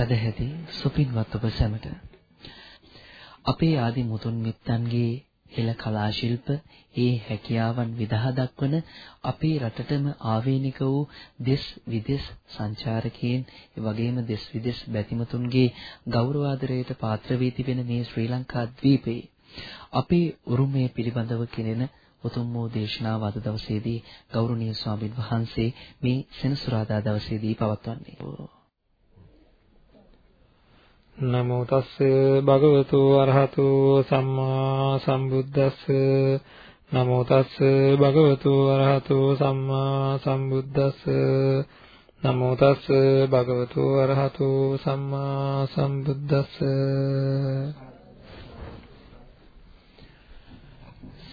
සම්මා සම්බුදු සරණයි සදැහැති සුපින්වත් ඔබ සැමට අපේ ආදි මුතුන් මිත්තන්ගේ හෙළ කලා ශිල්ප ඒ හැකියාවන් විදහා දක්වන අපේ රටටම ආවේනික වූ දෙස් විදෙස් සංචාරකයන් ඒ වගේම දෙස් විදෙස් බැතිමතුන්ගේ ගෞරවාදරයට පාත්‍ර වී තිබෙන මේ ශ්‍රී ලංකා ද්වීපයේ අපේ උරුමය පිළිබඳව කෙනෙන උතුම් වූ දේශනාව අද දවසේදී ගෞරවනීය ස්වාමින් වහන්සේ මේ සෙනසුරාදා දවසේදී පවත්වන්නේ. නමෝ තස්ස භගවතු අරහතු සම්මා සම්බුද්දස්ස. නමෝ තස්ස භගවතු අරහතු සම්මා සම්බුද්දස්ස. නමෝ තස්ස භගවතු අරහතු සම්මා සම්බුද්දස්ස.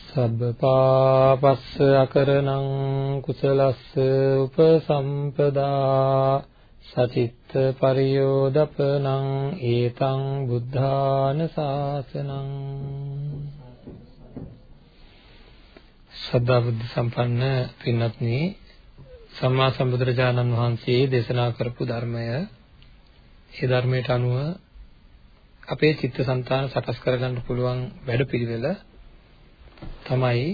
සබ්බ පාපස්ස අකරණං කුසලස්ස උපසම්පදා. සචිත්ත පරියෝදපනං ඒතං බුද්ධාන ශාසනං සද්ධා බුද්ධ සම්පන්න පින්වත්නි සම්මා සම්බුදුරජාණන් වහන්සේ දේශනා කරපු ධර්මය ඒ ධර්මයට අනුව අපේ චිත්තසංතාන සකස් කරගන්න පුළුවන් වැඩපිළිවෙල තමයි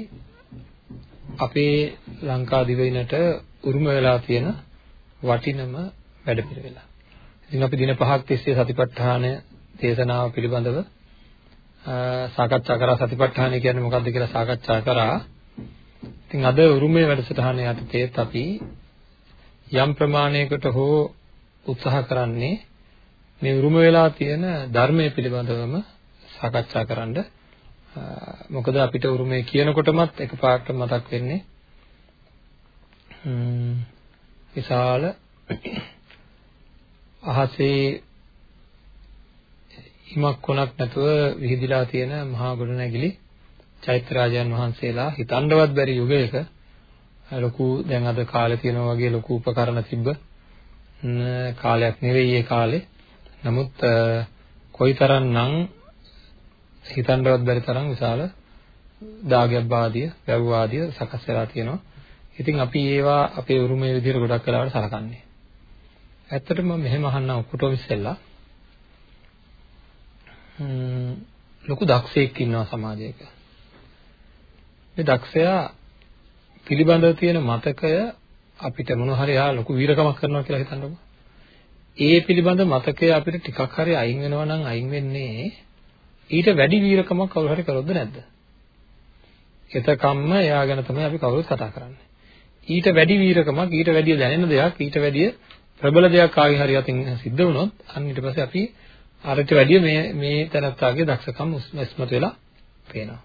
අපේ ලංකා දිවයිනට උරුම වෙලා තියෙන වටිනම වැඩපිළිවෙල. ඉතින් අපි දින පහක් තිස්සේ සතිපට්ඨාන දේශනාව පිළිබඳව සාකච්ඡා කරා සතිපට්ඨාන කියන්නේ මොකක්ද කියලා සාකච්ඡා කරා. ඉතින් අද උරුමයේ වැඩසටහන යටතේත් අපි යම් ප්‍රමාණයකට හෝ උත්සාහ කරන්නේ මේ උරුම වෙලා තියෙන ධර්මයේ පිළිබඳවම සාකච්ඡා කරන්න. මොකද අපිට උරුමය කියනකොටමත් එකපාරට මතක් වෙන්නේ විශාල අහසේ හිමක් කොනක් නැතුව විහිදිලා තියෙන මහා ගොඩනැගිලි චෛත්‍යරාජයන් වහන්සේලා හිතන්නවත් බැරි යුගයක ලොකු දැන් අද කාලේ තියෙනවා වගේ ලොකු උපකරණ තිබ්බ කාලයක් නෙවෙයි ඒ කාලේ. නමුත් කොයිතරම්නම් හිතන්නවත් බැරි තරම් විශාල දාගයක් වාදිය, වැව් වාදිය සකස් වෙලා තියෙනවා. ඉතින් අපි ඒවා අපේ උරුමයේ විදිහට ගොඩක් වෙලාවට සලකන්නේ. ඇත්තටම මෙහෙම අහන්න ඔක්කොටම ඉස්සෙල්ලා ලොකු දක්ෂයෙක් ඉන්නවා සමාජයක. මේ දක්ෂයා පිළිබඳව තියෙන මතකය අපිට මොන හරි ආ ලොකු වීරකමක් කරනවා කියලා හිතන්නකෝ. ඒ පිළිබඳ මතකය අපිට ටිකක් හරි අයින් වෙනවා නම් අයින් වෙන්නේ ඊට වැඩි වීරකමක් කවුරු හරි කරොත්ද නැද්ද? එතකම්ම එයා ගැන තමයි අපි කවුරුත් කතා කරන්නේ. ඊට වැඩි වීරකමක් ඊට වැඩිය දැනෙන දෙයක් ඊට වැඩිය ප්‍රබල දෙයක් කාගෙන් හරි අතින් සිද්ධ වුණොත් අන්න ඊට පස්සේ අපි අරට වැඩිය මේ මේ තැනත්තාගේ දක්ෂකම් ඉස්මතු වෙලා පේනවා.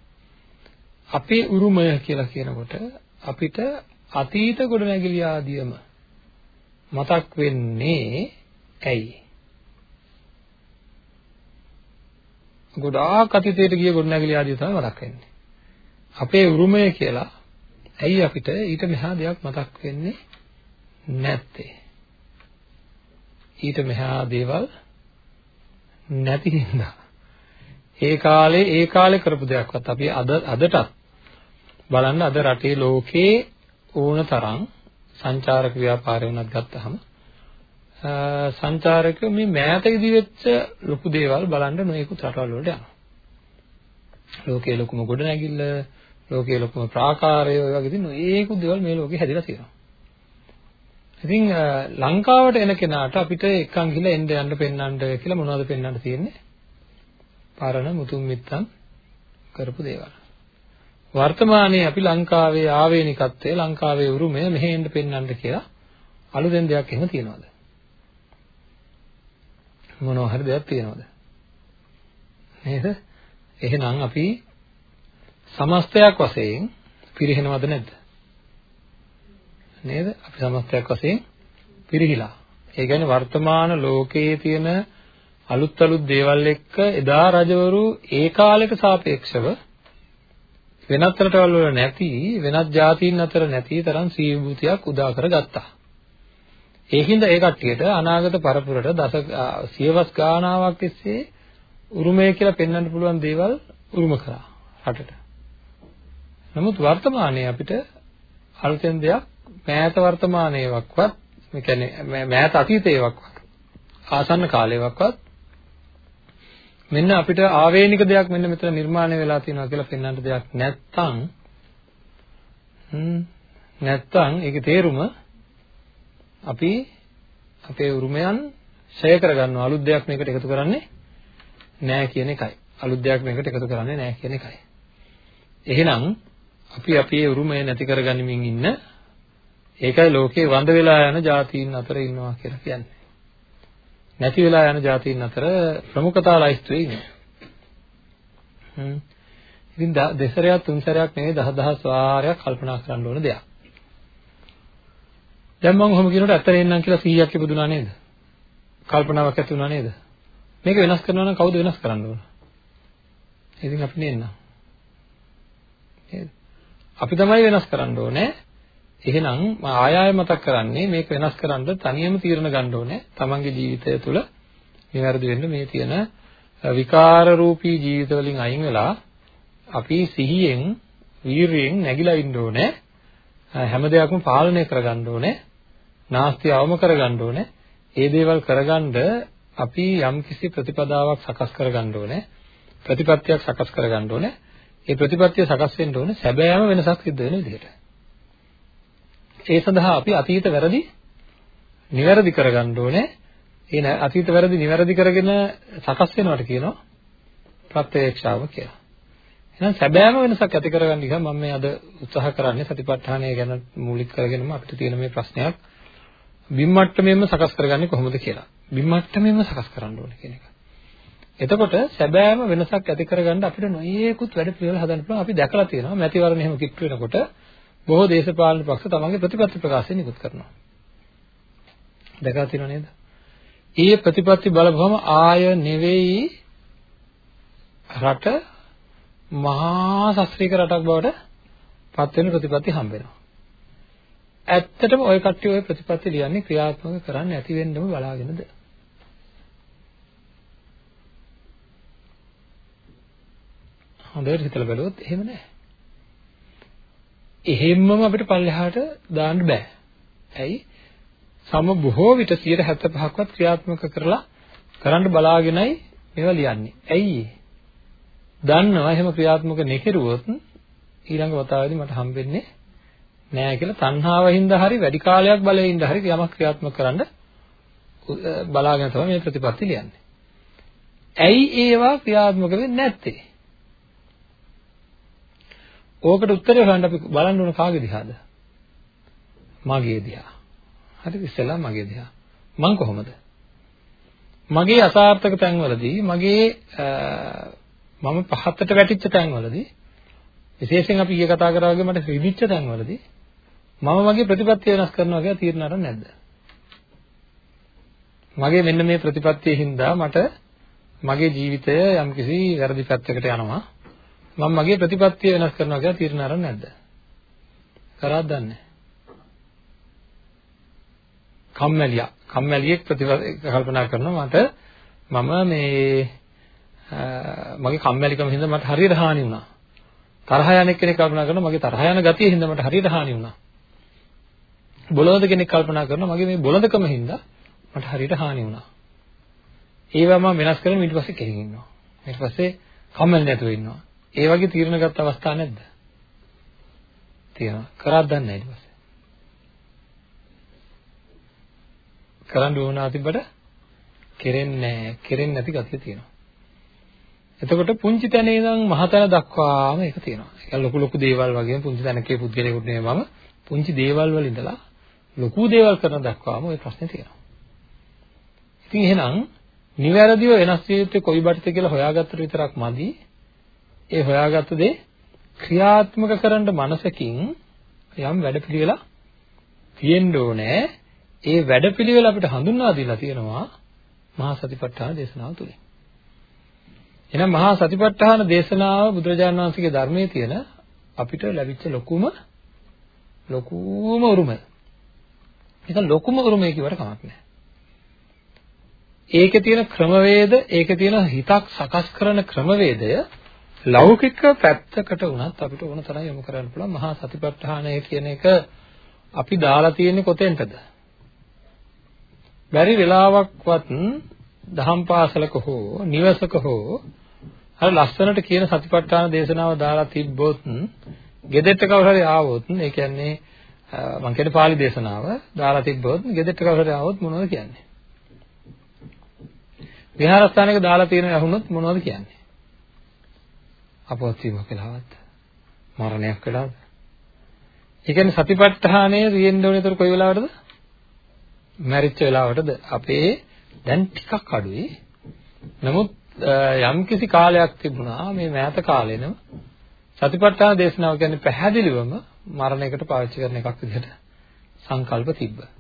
අපේ උරුමය කියලා කියනකොට අපිට අතීත ගොඩනැගිලි ආදියම මතක් වෙන්නේ ඇයි? ගොඩාක් අතීතයට ගිය ගොඩනැගිලි ආදිය තමයි මතක් වෙන්නේ. අපේ උරුමය කියලා ඇයි අපිට ඊට මෙහා දෙයක් මතක් වෙන්නේ නැත්තේ? ඊට මෙහා දේවල් නැති හින්දා ඒ කාලේ ඒ කාලේ කරපු දෙයක්වත් අපි අද අදටත් බලන්න අද රටේ ලෝකේ ඕන තරම් සංචාරක ව්‍යාපාරය වුණත් ගත්තහම සංචාරක මේ මෑතකදී වෙච්ච ලොකු දේවල් බලන්න නොයෙකුත් රටවල් වලට යනවා. ලෝකයේ ලොකුම ගොඩනැගිල්ල, ලෝකයේ ලොකුම ප්‍රාකාරය ඔය වගේ දින නොයෙකුත් දේවල් මේ ලෝකේ හැදිලා තියෙනවා. ඉතින් ලංකාවට එන කෙනාට අපිට එක්කන් ගිහලා එන්න යන්න පෙන්නන්න කියලා මොනවද පෙන්වන්න තියෙන්නේ? පරණ මුතුන් මිත්තන් කරපු දේවල්. වර්තමානයේ අපි ලංකාවේ ආවේනිකත්වය ලංකාවේ උරුමය මෙහෙ එන්න පෙන්වන්න කියලා අලුතෙන් දෙයක් එහෙම තියනවද? මොනවා හරි දෙයක් තියනවද? නේද? එහෙනම් අපි සමස්තයක් වශයෙන් පිරිහෙනවද නැද්ද? නේද? අපි සමස්තයක් වශයෙන් පිරිහිලා. ඒ කියන්නේ වර්තමාන ලෝකයේ තියෙන අලුත් අලුත් දේවල් එක්ක එදා රජවරු ඒ කාලෙට සාපේක්ෂව වෙනත් රටවල් වල නැති වෙනත් ජාතීන් අතර නැති තරම් සීභූතියක් උදා කරගත්තා. ඒකින්ද ඒ කට්ටියට අනාගත පරපුරට දස සියවස් ගානාවක් තිස්සේ උරුමය කියලා පෙන්වන්න පුළුවන් දේවල් උරුම කරා රටට. නමුත් වර්තමානයේ අපිට අලුතෙන් දෙයක් මෑත වර්තමානයේවක්වත් මේ කියන්නේ මෑත අතීතයේවත් ආසන්න කාලයකවත් මෙන්න අපිට ආවේනික දෙයක් මෙන්න මෙතන නිර්මාණය වෙලා තියෙනවා කියලා පෙන්වන්න දෙයක් නැත්තම් හ්ම් නැත්තම් ඒකේ තේරුම අපි අපේ උරුමයන් ෂය කරගන්නවා අලුත් දෙයක් මේකට එකතු කරන්නේ නෑ කියන එකයි. අලුත් දෙයක් මේකට එකතු කරන්නේ නෑ කියන එකයි. එහෙනම් අපි අපේ උරුමය නැති කරගනිමින් ඉන්න ඒකයි ලෝකේ වඳ වෙලා යන જાතීන් අතර ඉන්නවා කියලා කියන්නේ. නැති වෙලා යන જાතීන් අතර ප්‍රමුඛතා ලයිස්තුවේ ඉන්නවා. හ්ම්. ඉතින් දෙසරයක් තුන් සැරයක් නෙවෙයි දහ දහස් වාරයක් කල්පනා කරන්න ඕන දෙයක්. දැන් මම ඔහොම කියනකොට ඇත්ත නෙන්නම් කියලා 100ක් ඉපදුනා නේද? කල්පනාවක් ඇති වුණා නේද? මේක වෙනස් කරනවා නම් කවුද වෙනස් කරන්න ඕන? ඉතින් අපි නෙන්නම්. නේද? අපි තමයි වෙනස් කරන්න ඕනේ. එහෙනම් මම ආය ආය මතක් කරන්නේ මේක වෙනස් කරන්න තනියම තීරණ ගන්න ඕනේ. තමන්ගේ ජීවිතය තුළ නිවැරදි වෙන්න මේ තියෙන විකාර රූපී ජීවිත වලින් අයින් වෙලා අපි සිහියෙන් වීරියෙන් නැగిලා ඉන්න ඕනේ. හැම දෙයක්ම පාලනය කරගන්න ඕනේ. නාස්ති අවම කරගන්න ඕනේ. ඒ දේවල් කරගන්න අපි යම්කිසි ප්‍රතිපදාවක් සකස් කරගන්න ඕනේ. ප්‍රතිපත්තියක් සකස් කරගන්න ඕනේ. ඒ ප්‍රතිපත්තිය සකස් වෙන්න ඕනේ සැබෑම වෙනසක් සිද්ධ වෙන විදිහට. ඒ සඳහා අපි අතීත වැරදි නිවැරදි කරගන්න ඕනේ. ඒ අතීත වැරදි නිවැරදි කරගෙන සකස් වෙනවට කියනවා ප්‍රත්‍යක්ෂාව කියලා. එහෙනම් සැබෑම වෙනසක් ඇති කරගන්න ඉතින් මම මේ අද උත්සාහ කරන්නේ සතිපට්ඨානය ගැන මූලික කරගෙනම අපිට තියෙන මේ ප්‍රශ්නයක් බිම්මට්ටමෙන්ම සකස් කරගන්නේ කොහොමද කියලා. බිම්මට්ටමෙන්ම සකස් කරන්න ඕනේ කියන එක. එතකොට සැබෑම වෙනසක් ඇති කරගන්න අපිට නොයේකුත් වැඩ පිළිවෙල හදන්න පුළුවන්. අපි දැකලා තියෙනවා මැතිවරණ එහෙම කිට්ටු වෙනකොට බොහෝ දේශපාලන පක්ෂ තමන්ගේ ප්‍රතිපත්ති ප්‍රකාශය නිකුත් කරනවා. දැකලා තියෙනව නේද? ඊයේ ප්‍රතිපත්ති බලපුවම ආය නෙවෙයි රට මහා ශාස්ත්‍රීය රටක් බවට පත් වෙන ප්‍රතිපත්ති හම්බ වෙනවා. ඇත්තටම ওই කට්ටිය ওই ප්‍රතිපත්ති ලියන්නේ ක්‍රියාත්මක කරන්න ඇති වෙන්නම බලාගෙනද? හොඳට හිතලා බලුවොත් එහෙම නැහැ. එහෙම්මම අපිට පල්ලෙහාට දාන්න බෑ. ඇයි? සම බොහෝ විට 75%ක්වත් ක්‍රියාත්මක කරලා කරන්න බලාගෙනයි මේවා ලියන්නේ. ඇයි දන්නවා එහෙම ක්‍රියාත්මක නොකරුවොත් ඊළඟ වතාවේදී මට හම්බෙන්නේ නෑ කියලා තණ්හාවින්ද හරි වැඩි කාලයක් බලයින්ද හරි යමක් ක්‍රියාත්මක කරන්න බලාගෙන තමයි මේ ප්‍රතිපත්ති ලියන්නේ. ඇයි ඒවා ක්‍රියාත්මක වෙන්නේ නැත්තේ? ඕකට උත්තරය හොයන්න අපි බලන්න ඕන කාගේ දිහාද? මගේ දිහා. හරිද? ඉස්සෙල්ලා මගේ දිහා. මං කොහොමද? මගේ අසාර්ථක තැන්වලදී මගේ මම පහතට වැටිච්ච තැන්වලදී විශේෂයෙන් අපි ඊයේ කතා කරා වගේ මට රිදිච්ච තැන්වලදී මම මගේ ප්‍රතිපත්තිය වෙනස් කරනවා කියලා තීරණ අරන් නැද්ද? මගේ මෙන්න මේ ප්‍රතිපත්තිය හින්දා මට මගේ ජීවිතය යම්කිසි වැරදි පැත්තකට යනවා. මම මගේ ප්‍රතිපත්තිය වෙනස් කරනවා කියලා තීරණ අරන් නැද්ද? කරාද දන්නේ කම්මැලියා කම්මැලියෙක් ප්‍රතිකල්පනා කරනවා මට මම මේ මගේ කම්මැලිකම හින්දා මට හරියට හානි වුණා. තරහ යන කෙනෙක් කල්පනා කරනවා මගේ තරහ යන ගතිය හින්දා මට හරියට හානි වුණා. බොළඳ කෙනෙක් කල්පනා කරනවා මගේ මේ බොළඳකම හින්දා මට හරියට හානි වුණා. ඒවා මම වෙනස් කරගෙන ඊට පස්සේ කෙලින් ඉන්නවා. ඊට පස්සේ කම්මැලි නැතුව ඉන්නවා. ඒ වගේ තීරණ ගත්ත අවස්ථා නැද්ද? තියෙනවා. කරාද දන්නේ ඊට පස්සේ. කරන්න ඕන අතිබට කෙරෙන්නේ නැහැ. කෙරෙන්නේ නැති ගතිය තියෙනවා. එතකොට පුංචි තැනේ ඉඳන් මහ තැන දක්වාම ඒක තියෙනවා. ඒක ලොකු ලොකු දේවල් වගේම පුංචි තැනකේ පුද්ගලයෙකුට නෙමෙයි මම පුංචි දේවල් වල ඉඳලා ලොකු දේවල් කරන දක්වාම ওই ප්‍රශ්නේ තියෙනවා. ඉතින් එහෙනම් නිවැරදිව වෙනස් විය යුත්තේ කොයි බටද කියලා හොයාගත්තට විතරක් මදි. ඒ හොයාගත්ත දේ ක්‍රියාත්මක කරන්න මනසකින් යම් වැඩපිළිවෙලක් තියෙන්න ඕනේ. ඒ වැඩපිළිවෙල අපිට හඳුන්වා දීලා තියෙනවා මහා සතිපට්ඨාන දේශනාව තුළින්. එහෙනම් මහා සතිපට්ඨාන දේශනාව බුදුරජාණන් වහන්සේගේ ධර්මයේ තියෙන අපිට ලැබිච්ච ලොකුම ලොකුම උරුමය. ඒක ලොකුම උරුමය කියවට කමක් නැහැ. ඒකේ තියෙන ක්‍රමවේද, ඒකේ තියෙන හිතක් සකස් කරන ක්‍රමවේදය ලෞකික පැත්තකට වුණත් අපිට ඕන තරම් යොමු කරන්න පුළුවන් මහා සතිපට්ඨානය කියන එක අපි දාලා තියෙන්නේ කොතෙන්ටද? බැරි වෙලාවක්වත් දහම් පාසලක හෝ නිවසක හෝ අර ලස්සනට කියන සතිපට්ඨාන දේශනාව දාලා තිබ්බොත් ගෙදෙට්ට කවුරු හරි ආවොත් ඒ කියන්නේ මම කියන්නේ පාලි දේශනාව දාලා තිබ්බොත් ගෙදෙට්ට කවුරු හරි ආවොත් මොනවද කියන්නේ? විහාරස්ථානයක දාලා තියෙන ඇහුනොත් මොනවද කියන්නේ? අපවත් වීම කියලාවත් මරණයක් වෙලාද? ඒ කියන්නේ සතිපට්ඨානය තියෙන්න ඕනේ ඒතර කොයි වෙලාවටද? මැරිච්ච වෙලාවටද? අපේ දැන් ටිකක් අඩුයි. නමුත් යම්කිසි කාලයක් තිබුණා මේ මෑත කාලෙනම සතිපට්ඨාන දේශනාව කියන්නේ පැහැදිලිවම මරණයකට පාවිච්චි කරන එකක් විදිහට සංකල්ප තිබ්බා.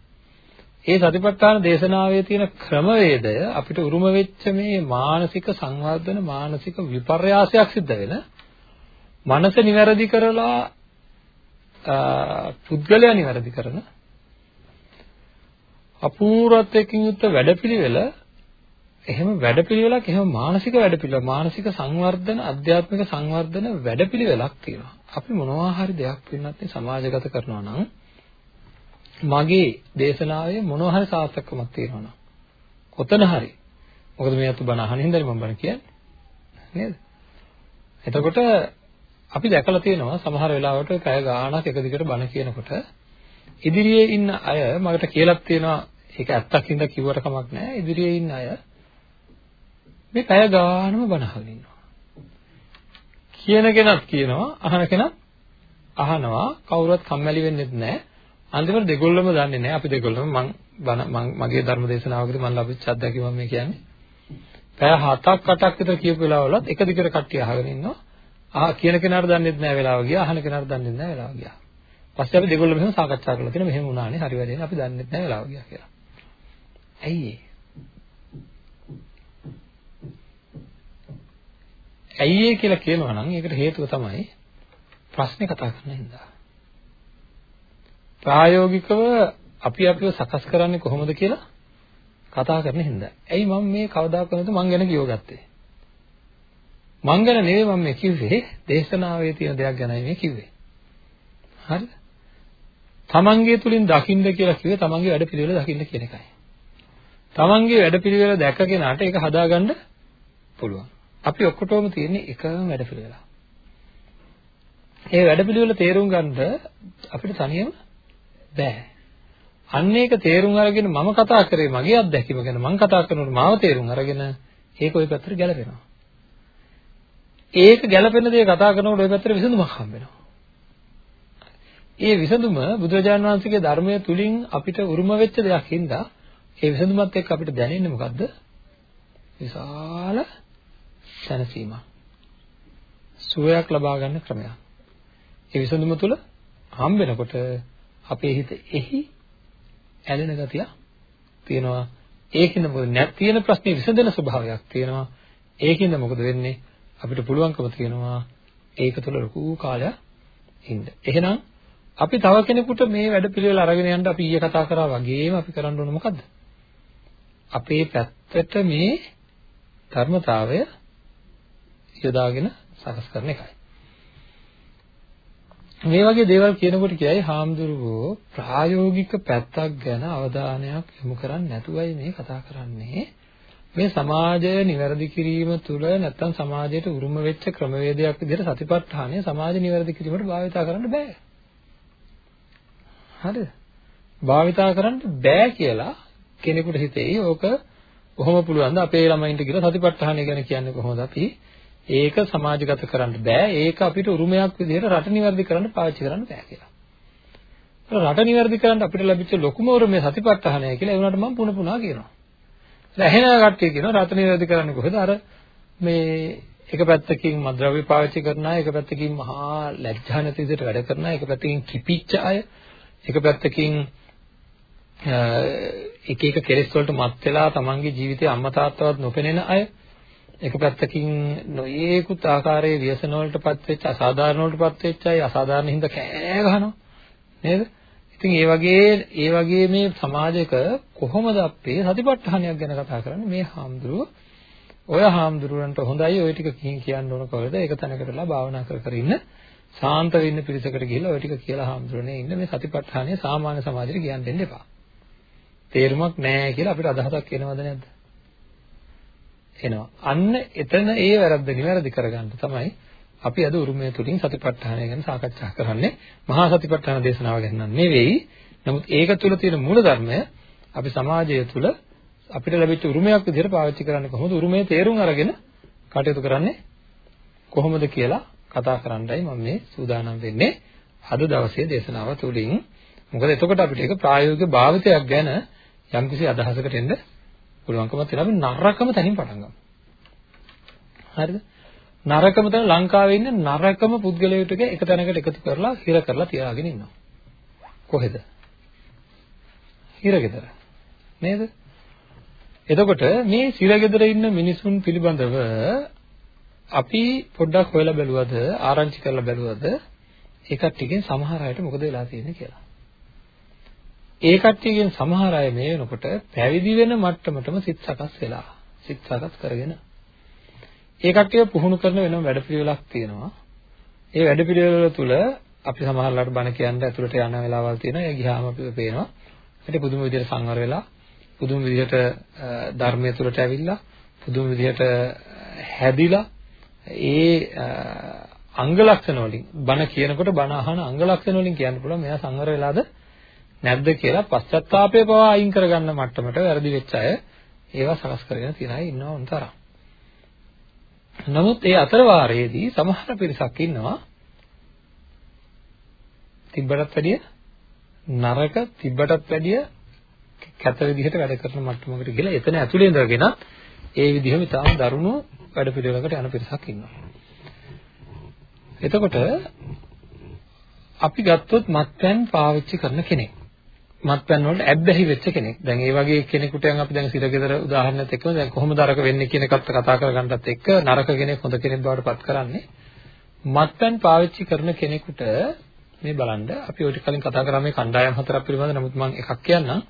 ඒ සතිපට්ඨාන දේශනාවේ තියෙන ක්‍රමවේදය අපිට උරුම වෙච්ච මේ මානසික සංවර්ධන මානසික විපර්යාසයක් සිද්ධ වෙන මනස නිවැරදි කරලා පුද්ගලයා නිවැරදි කරන අපූර්වත්වයකින් යුක්ත වැඩපිළිවෙල එහෙම වැඩපිළිවෙලක් එහෙම මානසික වැඩපිළිවෙල මානසික සංවර්ධන අධ්‍යාත්මික සංවර්ධන වැඩපිළිවෙලක් තියෙනවා. අපි මොනවා හරි දෙයක් වෙනත් සමාජගත කරනවා නම් මගේ දේශනාවේ මොනවා හරි සාර්ථකකමක් තියෙනවා නම් කොතන හරි මොකද මේ අතු බණ අහන හින්දානේ මම බණ කියන්නේ නේද? එතකොට අපි දැකලා තියෙනවා සමහර වෙලාවට පැය ගාණක් එක දිගට බණ කියනකොට ඉදිරියේ ඉන්න අය මකට කියලාත් තියෙනවා ඒක ඇත්තක් හින්දා කිව්වට කමක් නැහැ ඉදිරියේ ඉන්න අය මේ පැය ගානම බණ අහගෙන ඉන්නවා. කියන කෙනත් කියනවා අහන කෙනත් අහනවා කවුරුවත් කම්මැලි වෙන්නෙත් නැහැ. අන්තිමට දෙගොල්ලම දන්නේ නැහැ අපි දෙගොල්ලම මං මගේ ධර්ම දේශනාවකදී මම ලැබිච්ච අත්දැකීම මේ කියන්නේ. පැය 7ක් 8ක් විතර කියපු වෙලාවලත් එක දිගට කට්ටිය අහගෙන ඉන්නවා. ආ කියන කෙනාට දන්නෙත් නැහැ වෙලාව ගියා අහන කෙනාට දන්නෙත් නැහැ වෙලාව ගියා. පස්සේ අපි දෙගොල්ලම මෙහෙම සාකච්ඡා කරලා තියෙනවා මෙහෙම වුණානේ හරි වැඩේ අපි දන්නෙත් නැහැ වෙලාව ගියා කියලා. ඇයි ඒ? ඇයි ඒ කියලා කියනවා නම් ඒකට හේතුව තමයි ප්‍රශ්නේ කතා කරන හින්දා. ප්‍රායෝගිකව අපි අපිව සකස් කරන්නේ කොහොමද කියලා කතා කරන හින්දා. ඇයි මම මේ කවදාකවත් මං ගැන කියව ගත්තේ? මං ගැන නෙවෙයි මම මේ කිව්වේ දේශනාවේ තියෙන දෙයක් ගැනයි මේ කිව්වේ. හරිද? තමන්ගේ තුලින් දකින්න කියලා කිව්වේ තමන්ගේ වැඩපිළිවෙල දකින්න කියන එකයි. තමන්ගේ වැඩපිළිවෙල දැක කෙනාට ඒක හදාගන්න පුළුවන්. අපි ඔක්කොටම තියෙන්නේ එකම වැඩපිළිවෙල. ඒ වැඩපිළිවෙල තේරුම් ගන්න අපිට තනියම බෑ. අන්න ඒක තේරුම් අරගෙන මම කතා කරේ මගේ අත්දැකීම ගැන මම කතා කරනකොට මාව තේරුම් අරගෙන ඒක ওই පැත්තට ගැලපෙනවා. ඒක ගැලපෙන දේ කතා කරනකොට ওই පැත්තට විසඳුමක් හම්බ වෙනවා. ඒ විසඳුම බුදුරජාණන් වහන්සේගේ ධර්මය තුලින් අපිට උරුම වෙච්ච දෙයක් හින්දා ඒ විසඳුමත් එක්ක අපිට දැනෙන්නේ මොකද්ද? විශාල සැනසීමක්. සුවයක් ලබා ගන්න ක්‍රමයක්. ඒ විසඳුම තුළ හම්බෙනකොට අපේ හිත එහි ඇලෙන ගතිය තියෙනවා. ඒකින්ද මොකද නැත් තියෙන ප්‍රශ්නේ විසඳන ස්වභාවයක් තියෙනවා. ඒකින්ද මොකද වෙන්නේ? අපිට පුළුවන්කම තියෙනවා ඒක තුළ ලොකු කාලයක් ඉන්න. එහෙනම් අපි තව කෙනෙකුට මේ වැඩ පිළිවෙල අරගෙන යන්න අපි ඊයේ කතා කරා වගේම අපි කරන්න ඕන මොකද්ද? අපේ පැත්තට මේ ධර්මතාවය යොදාගෙන සකස් කරන එකයි. මේ වගේ දේවල් කියනකොට කියයි හාමුදුරුවෝ ප්‍රායෝගික පැත්තක් ගැන අවධානයක් යොමු කරන්නේ නැතුවයි මේ කතා කරන්නේ. මේ සමාජය නිවැරදි කිරීම තුළ නැත්තම් සමාජයට උරුම වෙච්ච ක්‍රමවේදයක් විදිහට සතිපට්ඨානය සමාජ නිවැරදි කිරීමට භාවිතා කරන්න බෑ. හරිද? භාවිතා කරන්න බෑ කියලා කෙනෙකුට හිතෙයි ඕක කොහොම පුළුවන්ද අපේ ළමයින්ට කියලා සතිපට්ඨානය ගැන කියන්නේ කොහොමද අපි ඒක සමාජගත කරන්න බෑ. ඒක අපිට උරුමයක් විදිහට රට නිවැරදි කරන්න පාවිච්චි කරන්න බෑ කියලා. රට නිවැරදි කරන්න අපිට ලැබිච්ච ලොකුම උරුමය සතිපට්ඨානය කියලා ඒ වුණාට මම පුන පුනා කියනවා. ඇහෙන කට්ටිය කියනවා රට නිවැරදි කරන්නේ කොහෙද? අර මේ එක පැත්තකින් මද්ද්‍රව්‍ය පාවිච්චි කරන අය, එක පැත්තකින් මහා ලැජ්ජා නැති විදිහට වැඩ කරන අය, එක පැත්තකින් කිපිච්ච අය, එක පැත්තකින් එක එක කෙලෙස් වලට මත් වෙලා තමන්ගේ ජීවිතේ අම්මා තාත්තවත් නොපෙනෙන අය එක පැත්තකින් නොයේකුත් ආකාරයේ ව්‍යසන වලටපත් වෙච්ච අසාධාරණ වලටපත් වෙච්ච අය අසාධාරණ හින්දා කෑ ගහනවා නේද? ඉතින් ඒ වගේ ඒ වගේ මේ සමාජයක කොහොමද අපේ සතිපට්ඨානයක් ගැන කතා කරන්නේ මේ හාමුදුරුව ඔය හාමුදුරුවන්ට හොඳයි ඔය ටික කියන්න ඕන කවද ඒක තැනකටලා භාවනා කර කර ඉන්න සාන්ත වෙන්න පිරිසකට ගිහිල්ලා ඔය ටික කියලා හාමුදුරනේ ඉන්න මේ සතිපට්ඨානය සාමාන්‍ය සමාජෙට කියන්න දෙන්න එපා. තේරුමක් නැහැ කියලා අපිට අදහසක් එනවද නැද්ද? එනවා. අන්න එතන ඒ වැරද්ද නිවැරදි කරගන්න තමයි අපි අද උරුමය තුලින් සතිපට්ඨානය ගැන සාකච්ඡා කරන්නේ. මහා සතිපට්ඨාන දේශනාව ගැන නෙවෙයි. නමුත් ඒක තුල තියෙන මූල ධර්මය අපි සමාජය තුල අපිට ලැබිච්ච උරුමයක් විදිහට පාවිච්චි කරන්නේ කොහොමද? උරුමයේ තේරුම් අරගෙන කටයුතු කරන්නේ කොහොමද කියලා කතා කරන්නයි මම මේ සූදානම් වෙන්නේ අද දවසේ දේශනාව තුළින්. මොකද එතකොට අපිට ඒක ප්‍රායෝගික භාවිතයක් ගැන යම්කිසි අදහසකට එන්න පුළුවන්කම තියෙනවා. අපි නරකම තැනින් පටන් ගමු. හරිද? නරකම තැන ලංකාවේ ඉන්න නරකම පුද්ගලයෙකුට එක තැනකට එකතු කරලා හිර කරලා තියාගෙන ඉන්නවා. කොහෙද? හිරගෙදර. නේද? එතකොට මේ සිරගෙදර ඉන්න මිනිසුන් පිළිබඳව අපි පොඩ්ඩක් හොයලා බැලුවද ආරංචි කරලා බැලුවද ඒ කට්ටියකින් සමහර අයට මොකද වෙලා තියෙන්නේ කියලා. ඒ කට්ටියකින් සමහර අය මේ වෙනකොට පැවිදි වෙන මට්ටමටම සිත් සකස් වෙලා සිත් සකස් කරගෙන ඒ කට්ටිය පුහුණු කරන වෙනම වැඩපිළිවෙලක් තියෙනවා. ඒ වැඩපිළිවෙල තුළ අපි සමහරලාට බණ කියන්න ඇතුළට යන වෙලාවල් තියෙනවා. ඒ ගියාම අපිට පේනවා. ඒකට පුදුම විදිහට සංවර වෙලා පුදුම විදිහට ධර්මයේ තුළට ඇවිල්ලා පුදුම විදිහට හැදිලා ඒ අංග ලක්ෂණ වලින් බණ කියනකොට බණ අහන අංග ලක්ෂණ වලින් කියන්න පුළුවන් මෙයා සංවර වෙලාද නැද්ද කියලා පශ්චත්තාපය පවා අයින් කරගන්න මට්ටමට වැරදි වෙච්ච අය ඒවා සකස් කරගෙන තියන අය ඉන්නවා උන්තරම්. නමුත් ඒ අතර වාරයේදී සමහර පිරිසක් ඉන්නවා තිබ්බටත් වැඩිය නරක තිබ්බටත් වැඩිය කැත විදිහට වැඩ කරන මට්ටමකට ගිහලා එතන ඇතුලේ ඉඳගෙන ඒ විදිහම ඉතාම දරුණු වැඩ පිළිවෙලකට යන පිරිසක් ඉන්නවා. එතකොට අපි ගත්තොත් මත්පැන් පාවිච්චි කරන කෙනෙක්. මත්පැන් වලට ඇබ්බැහි වෙච්ච කෙනෙක්. දැන් ඒ වගේ කෙනෙකුට අපි දැන් සිරගෙදර උදාහරණයක් එක්කම දැන් කොහොමද අරක වෙන්නේ කියන එකත් කතා කරගන්නත් එක්ක නරක කෙනෙක් හොඳ කෙනෙක් බවට පත් කරන්නේ. මත්පැන් පාවිච්චි කරන කෙනෙකුට මේ බලන්න අපි ඔය කලින් කතා කරා මේ කණ්ඩායම් හතරක් පිළිබඳව නමුත් මම එකක් කියන්නම්.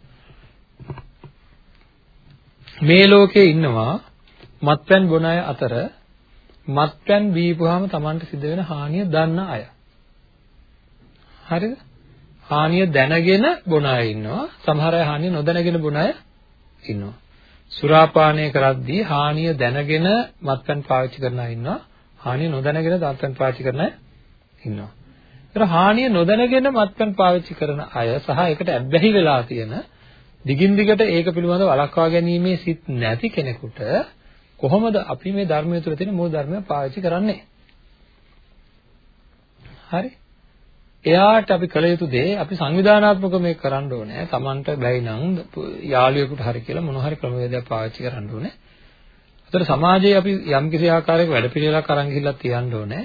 මේ ලෝකේ ඉන්නවා මත්පැන් බොන අය අතර මත්පැන් බීපුවාම Tamanට සිද්ධ වෙන හානිය දන්න අය. හරිද? හානිය දැනගෙන බොන අය ඉන්නවා. සමහර අය හානිය නොදැනගෙන බොන අය ඉන්නවා. සුරාපානය කරද්දී හානිය දැනගෙන මත්පැන් පාවිච්චි කරන අය ඉන්නවා. හානිය නොදැනගෙන මත්පැන් පාවිච්චි කරන අය ඉන්නවා. ඒතර හානිය නොදැනගෙන මත්පැන් පාවිච්චි කරන අය සහ ඒකට ඇබ්බැහි වෙලා තියෙන දිගින් දිගට ඒක පිළිබඳව වළක්වා ගැනීමේ සිත් නැති කෙනෙකුට කොහොමද අපි මේ ධර්මයේ තුල තියෙන මූල ධර්මය පාවිච්චි කරන්නේ? හරි. එයාට අපි කළ යුතු දේ අපි සංවිධානාත්මක මේක කරන්න ඕනේ. Tamanට බැයි නම් යාළුවෙකුට හරි කියලා මොන හරි ක්‍රමවේදයක් පාවිච්චි කරන්න ඕනේ. ඒතර සමාජයේ අපි යම් කිසි ආකාරයක වැඩපිළිවෙලක් අරන් ගිහිල්ලා තියන්න ඕනේ.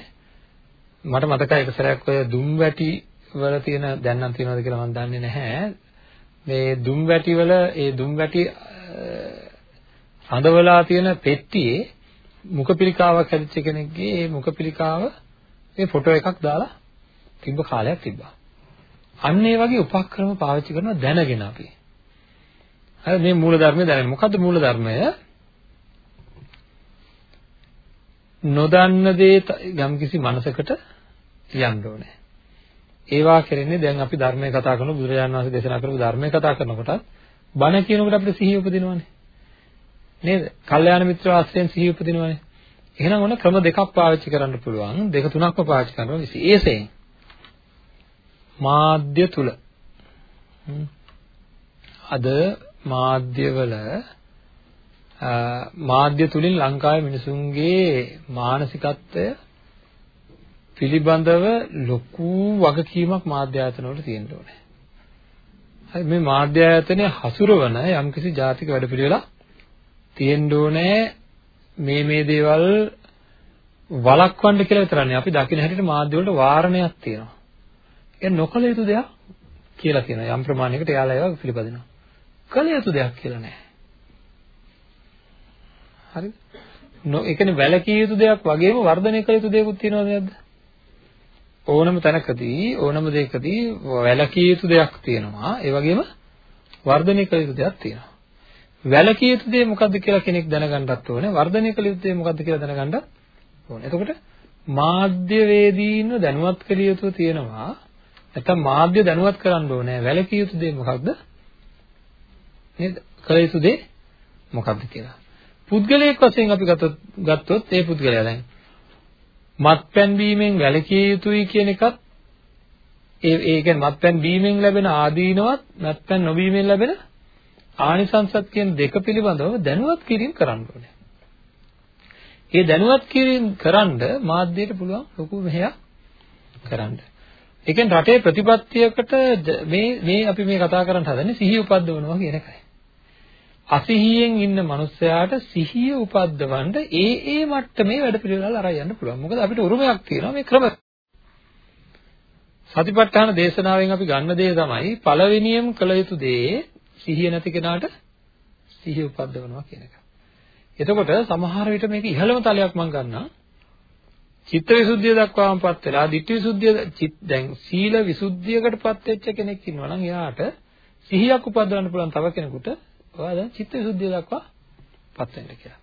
මට මතකයි එක සැරයක් ඔය දුම් වැටි වල තියෙන දැන් නම් තියෙනවද කියලා මම දන්නේ නැහැ. මේ දුම් වැටි වල ඒ දුම් වැටි හඳවලා තියෙන පෙට්ටියේ මුඛ පිළිකාවක් හැදිච්ච කෙනෙක්ගේ ඒ මුඛ පිළිකාව මේ ෆොටෝ එකක් දාලා තිබ්බ කාලයක් තිබ්බා. අන්න ඒ වගේ උපක්‍රම පාවිච්චි කරනවා දැනගෙන අපි. හරි මේ මූල ධර්මය දැනගෙන. මොකද්ද මූල ධර්මය? නොදන්න දේ යම්කිසි මනසකට යන්න ඕනේ. ඒවා කරන්නේ දැන් අපි ධර්මය කතා කරන බුදුරජාණන් වහන්සේ දේශනා කරපු ධර්මය කතා කරනකොට බණ කියනකොට අපිට සිහිය උපදිනවනේ. නේද? කල්යාණ මිත්‍ර ආශ්‍රයෙන් සිහිය උපදිනවනේ. එහෙනම් ඔන්න ක්‍රම දෙකක් පාවිච්චි කරන්න පුළුවන්. දෙක තුනක්ම පාවිච්චි කරනවා විශේෂයෙන්. මාධ්‍ය තුල. අද මාධ්‍යවල මාධ්‍ය තුලින් ලංකාවේ මිනිසුන්ගේ මානසිකත්වය පිළිබඳව ලොකු වගකීමක් මාධ්‍ය ආයතන වල තියෙන්න ඕනේ. හරි මේ මාධ්‍ය ආයතනයේ හසුරවන යම්කිසි ජාතික වැඩපිළිවෙලක් තියෙන්න ඕනේ මේ මේ දේවල් වළක්වන්න කියලා විතරන්නේ අපි දකින්න හැටියට මාධ්‍ය වලට වාරණයක් තියෙනවා. ඒ නොකල යුතු දෙයක් කියලා කියනවා. යම් ප්‍රමාණයකට එයාලා ඒවා පිළිපදිනවා. කල යුතු දෙයක් කියලා නෑ. හරිද? නො ඒ කියන්නේ වැලකිය යුතු දෙයක් වගේම වර්ධනය කළ යුතු දේකුත් තියෙනවද නැද්ද? ඕනම තැනකදී ඕනම දෙයකදී වැලකිය යුතු දෙයක් තියෙනවා. ඒ වගේම වර්ධනය කළ යුතු දෙයක් තියෙනවා. වැලකිය යුතු දේ මොකද්ද කියලා කෙනෙක් දැනගන්නත් ඕනේ. වර්ධනය කළ යුතු දේ මොකද්ද කියලා දැනගන්නත් ඕනේ. එතකොට මාධ්‍ය වේදීන්ව දැනුවත් කළ යුතු තියෙනවා. නැත්නම් මාධ්‍ය දැනුවත් කරන්න ඕනේ. වැලකිය යුතු දේ මොකක්ද? නේද? කළ යුතු දේ මොකක්ද කියලා. පුද්ගලයෙක් වශයෙන් අපි ගත්තොත් ගත්තොත් ඒ පුද්ගලයා දැන් මත්පැන් බීමෙන් වැළකී යුතුයි කියන එකත් ඒ ඒ කියන්නේ මත්පැන් බීමෙන් ලැබෙන ආදීනවත් මත්පැන් නොබීමෙන් ලැබෙන ආනිසංසත් කියන දෙක පිළිබඳව දැනුවත් කිරීම කරන්න ඕනේ. ඒ දැනුවත් කිරීම කරන්න මාධ්‍යයට පුළුවන් ලොකු මෙහෙයක් කරන්න. ඒ කියන්නේ රටේ ප්‍රතිපත්තියකට මේ මේ අපි මේ කතා කරන්න හදන්නේ සිහිය උපද්දවනවා කියන එකයි. අසිහියෙන් ඉන්න මනුස්සයාට සිහිය උපද්දවන්න ඒ ඒ මට්ටමේ වැඩ පිළිවෙල අරන් යන්න පුළුවන්. මොකද අපිට උරුමයක් තියෙනවා මේ ක්‍රම. සතිපට්ඨාන දේශනාවෙන් අපි ගන්න දේ තමයි පළවෙනියම කළ යුතු දේ සිහිය නැති කෙනාට සිහිය උපද්දවනවා කියන එක. එතකොට සමහර විට මේක ඉහළම තලයක් මම ගන්නවා. චිත්ත විසුද්ධිය දක්වාමපත් වෙලා ditthi විසුද්ධිය දැන් සීල විසුද්ධියකටපත් වෙච්ච කෙනෙක් ඉන්නවා නම් එයාට සිහියක් උපදවන්න පුළුවන් තව කෙනෙකුට ඔයා දැන් චිත්ත විසුද්ධිය දක්වාපත් වෙන්න කියලා.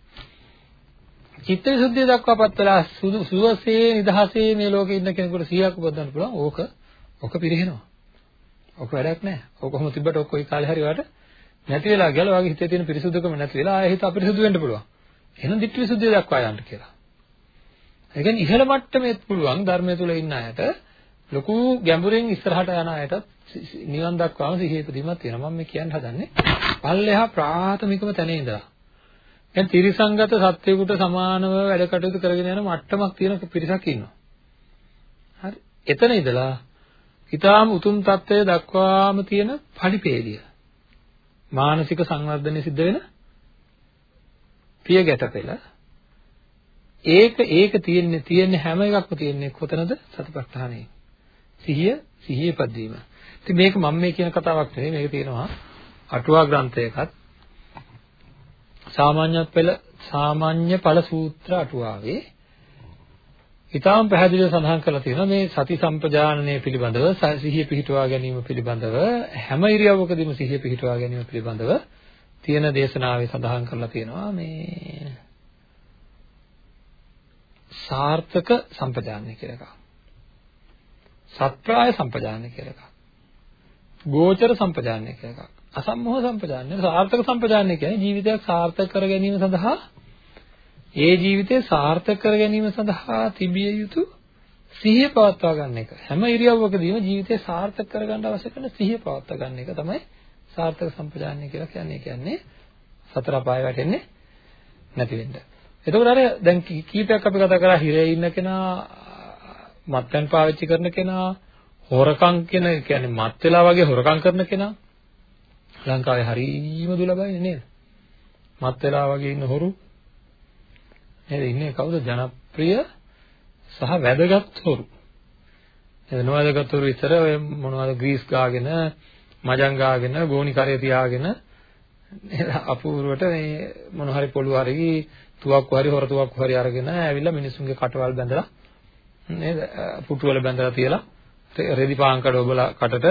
චිත්ත විසුද්ධිය දක්වාපත් වෙලා සුවසේ නිදහසේ මේ ලෝකේ ඉන්න කෙනෙකුට සිහියක් උපදවන්න පුළුවන්. ඕක ඕක පිරිහෙනවා. ඕක වැඩක් නැහැ. ඕක කොහොම තිබ්බට ඔක්කො ඒ කාලේ හරි වට නැති වෙලා ගියලා ඔයාගේ හිතේ තියෙන පිරිසුදුකම නැති වෙලා ආයෙ හිත අපිරිසුදු වෙන්න පුළුවන්. එහෙනම් ditthi visuddhiය දක්වා යන්න කියලා. ඒ කියන්නේ ඉහළ මට්ටමේ පුළුවන් ධර්මයේ තුල ඉන්න අයට ලොකු ගැඹුරින් ඉස්සරහට යන අයට නිවන් දක්වාම සිහිය ඉදීමක් තියෙනවා. මම මේ කියන්න හදන්නේ පල්ලෙහා ප්‍රාථමිකම තැනේ ඉඳලා. දැන් තිරිසංගත සත්වයකට සමානව වැඩ කටයුතු කරගෙන යන මට්ටමක් තියෙන පිරිසක් ඉන්නවා. හරි. එතන ඉඳලා ඊටාම උතුම් తත්වය දක්වාම තියෙන පරිපේලිය. මානසික සංවර්ධනය සිද්ධ වෙන පිය ගැටපෙළ ඒක ඒක තියෙන්නේ තියෙන්නේ හැම එකක්ම තියෙන්නේ කොතනද? සතිපට්ඨානයේ සිහිය සිහිය පද්දීම ඉතින් මේක මම මේ කියන කතාවක් නෙවෙයි. මේක තියෙනවා අටුවා ග්‍රන්ථයකත්. සාමාන්‍ය පෙළ සාමාන්‍ය ඵල සූත්‍ර අටුවාවේ ඊටාම් පැහැදිලිව සඳහන් කරලා තියෙනවා මේ සති සම්පජානනය පිළිබඳව සිහිය පිහිටුවා ගැනීම පිළිබඳව හැම ඉරියව්වකදීම සිහිය පිහිටුවා ගැනීම පිළිබඳව තියෙන දේශනාවේ සඳහන් කරලා තියෙනවා මේ සාර්ථක සම්පජානනය කියලා එකක්. සත්‍රාය සම්පජානනය කියලා එකක්. ගෝචර සම්පජානනය කියලා එකක්. අසම්මෝහ සම්පජානනය සාර්ථක සම්පජානනය කියන්නේ ජීවිතයක් සාර්ථක කර ගැනීම සඳහා ඒ ජීවිතය සාර්ථක කර ගැනීම සඳහා තිබිය යුතු සිහිය පවත්වා ගන්න එක. හැම ඉරියව්වකදීම ජීවිතය සාර්ථක කරගන්න අවශ්‍ය කරන සිහිය පවත්වා ගන්න එක තමයි සාර්ථක සම්පජාන්‍ය කියලා කියන්නේ. කියන්නේ සතර අපාය වැටෙන්නේ නැති වෙන්න. එතකොට අර දැන් කීපයක් අපි කතා කරා හිරේ ඉන්න කෙනා මත්පැන් පාවිච්චි කරන කෙනා හොරකම් කියන කියන්නේ මත් වෙලා වගේ හොරකම් කරන කෙනා ලංකාවේ හරීම දුලබයි නේද? මත් වෙලා වගේ ඉන්න හොරු. නේද? ඉන්නේ කවුද? ජනප්‍රිය සහ වැදගත් හොරු. නේද? නොවැදගත් හොරු විතර ඔය මොනවද ග්‍රීස් ගාගෙන මජං ගාගෙන ගෝණි කරේ තියාගෙන නේද? අපූර්වට මේ මොන හරි පොළු හරි තුවක්කු හරි හොර තුවක්කු හරි අරගෙන ඇවිල්ලා මිනිස්සුන්ගේ කටවල් බැඳලා නේද පුටු වල බැඳලා තියලා රෙදි පාන් කඩ ඔබලා කටට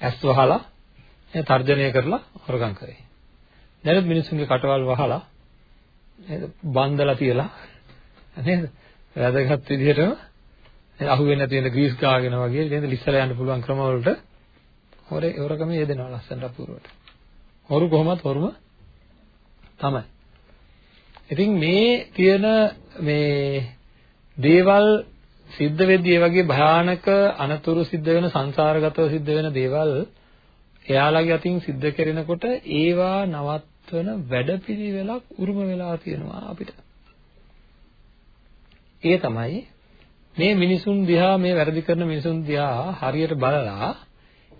ඇස් වහලා තර්ජනය කරලා හොරගම් කරේ. දැන් මිනිස්සුන්ගේ කටවල් වහලා නේද බන්දලා තියලා නේද වැදගත් විදිහටම අහුවෙන්නේ නැති වෙන ග්‍රීස් ගාගෙන වගේ නේද ලිස්සලා යන්න පුළුවන් ක්‍රම වලට හොරේ හොරකම යෙදෙනවා ලස්සනට අපූර්වට හොරු කොහොමත් හොරුම තමයි ඉතින් මේ තියෙන මේ දේවල් සිද්ධ වෙද්දී ඒ වගේ භයානක අනතුරු සිද්ධ වෙන සංසාරගතව සිද්ධ වෙන දේවල් එයාලගේ අතින් සිද්ධ කරනකොට ඒවා නවත් වන වැඩපිළිවෙලක් උරුම වෙලා තියෙනවා අපිට. ඒ තමයි මේ මිනිසුන් දිහා මේ වැරදි කරන මිනිසුන් දිහා හරියට බලලා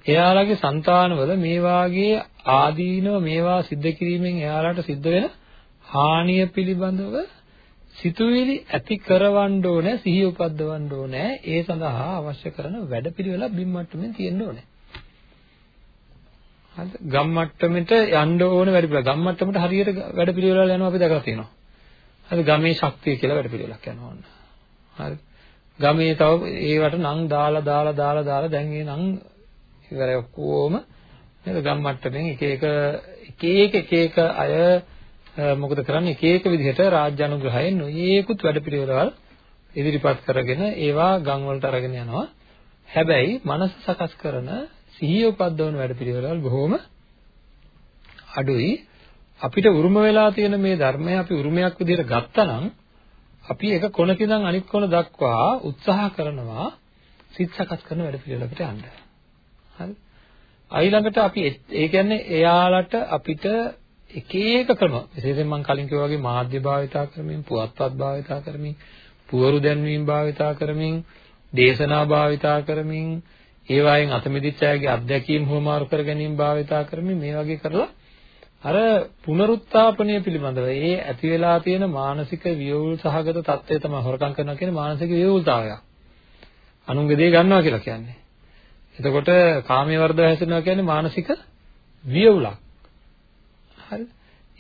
එයාලගේ సంతානවල මේ වාගේ ආදීනව මේවා සිද්ධ කිරීමෙන් එයාලට සිද්ධ වෙන හානිය පිළිබඳව සිතුවිලි ඇති කරවන්න ඕනේ සිහිය උපද්දවන්න ඕනේ ඒ සඳහා අවශ්‍ය කරන වැඩපිළිවෙල බිම්මට්ටමින් තියෙන්න ඕනේ හරිද? ගම් මට්ටමට යන්න ඕන වැඩ පිළිවෙල. ගම් මට්ටමට හරියට වැඩ පිළිවෙල යනවා අපි දැකලා තියෙනවා. හරිද? ගමේ ශක්තිය කියලා වැඩ පිළිවෙලක් යනවා ඔන්න. හරිද? ගමේ තව ඒවට නම් දාලා දාලා දාලා දාලා දැන් ඒ නම් ඉවරයි ඔක්කොම නේද? ගම් මට්ටමින් එක එක එක එක එක එක අය මොකද කරන්නේ එක එක විදිහට රාජ්‍ය අනුග්‍රහයෙන් නොයේකුත් වැඩ පිළිවෙලවල් ඉදිරිපත් කරගෙන ඒවා ගම් වලට අරගෙන යනවා. හැබැයි මනස සකස් කරන සිහිය උපද්දවන වැඩපිළිවෙළවල් බොහොම අඩුයි අපිට උරුම වෙලා තියෙන මේ ධර්මය අපි උරුමයක් විදිහට ගත්තනම් අපි එක කොනක ඉඳන් අනිත් කොන දක්වා උත්සාහ කරනවා සිත් සකස් කරන වැඩ පිළිවෙලකට යන්න. හරි. ඊළඟට අපි ඒ කියන්නේ එයාලට අපිට එක එක ක්‍රම විශේෂයෙන් මම කලින් කිව්වා වගේ මාධ්‍ය භාවිතා කරමින් පුවත්පත් භාවිතා කරමින් පුවරු දැන්වීම් භාවිතා කරමින් දේශනා භාවිතා කරමින් ඒ වයින් අතමිදිච්ච අයගේ අත්දැකීම් හුවමාරු කර ගැනීම භාවිතා කරමින් මේ වගේ කරලා අර පුනරුත්ථාපනය පිළිබඳව ඒ ඇති වෙලා තියෙන මානසික වියවුල් සහගත තත්ත්වය තමයි හොරකම් කරනවා කියන්නේ මානසික වියවුල්තාවය. අනුන්ගේ දේ ගන්නවා කියලා කියන්නේ. එතකොට කාමයේ වර්ධව හැසිරෙනවා කියන්නේ මානසික වියවුලක්. හරිද?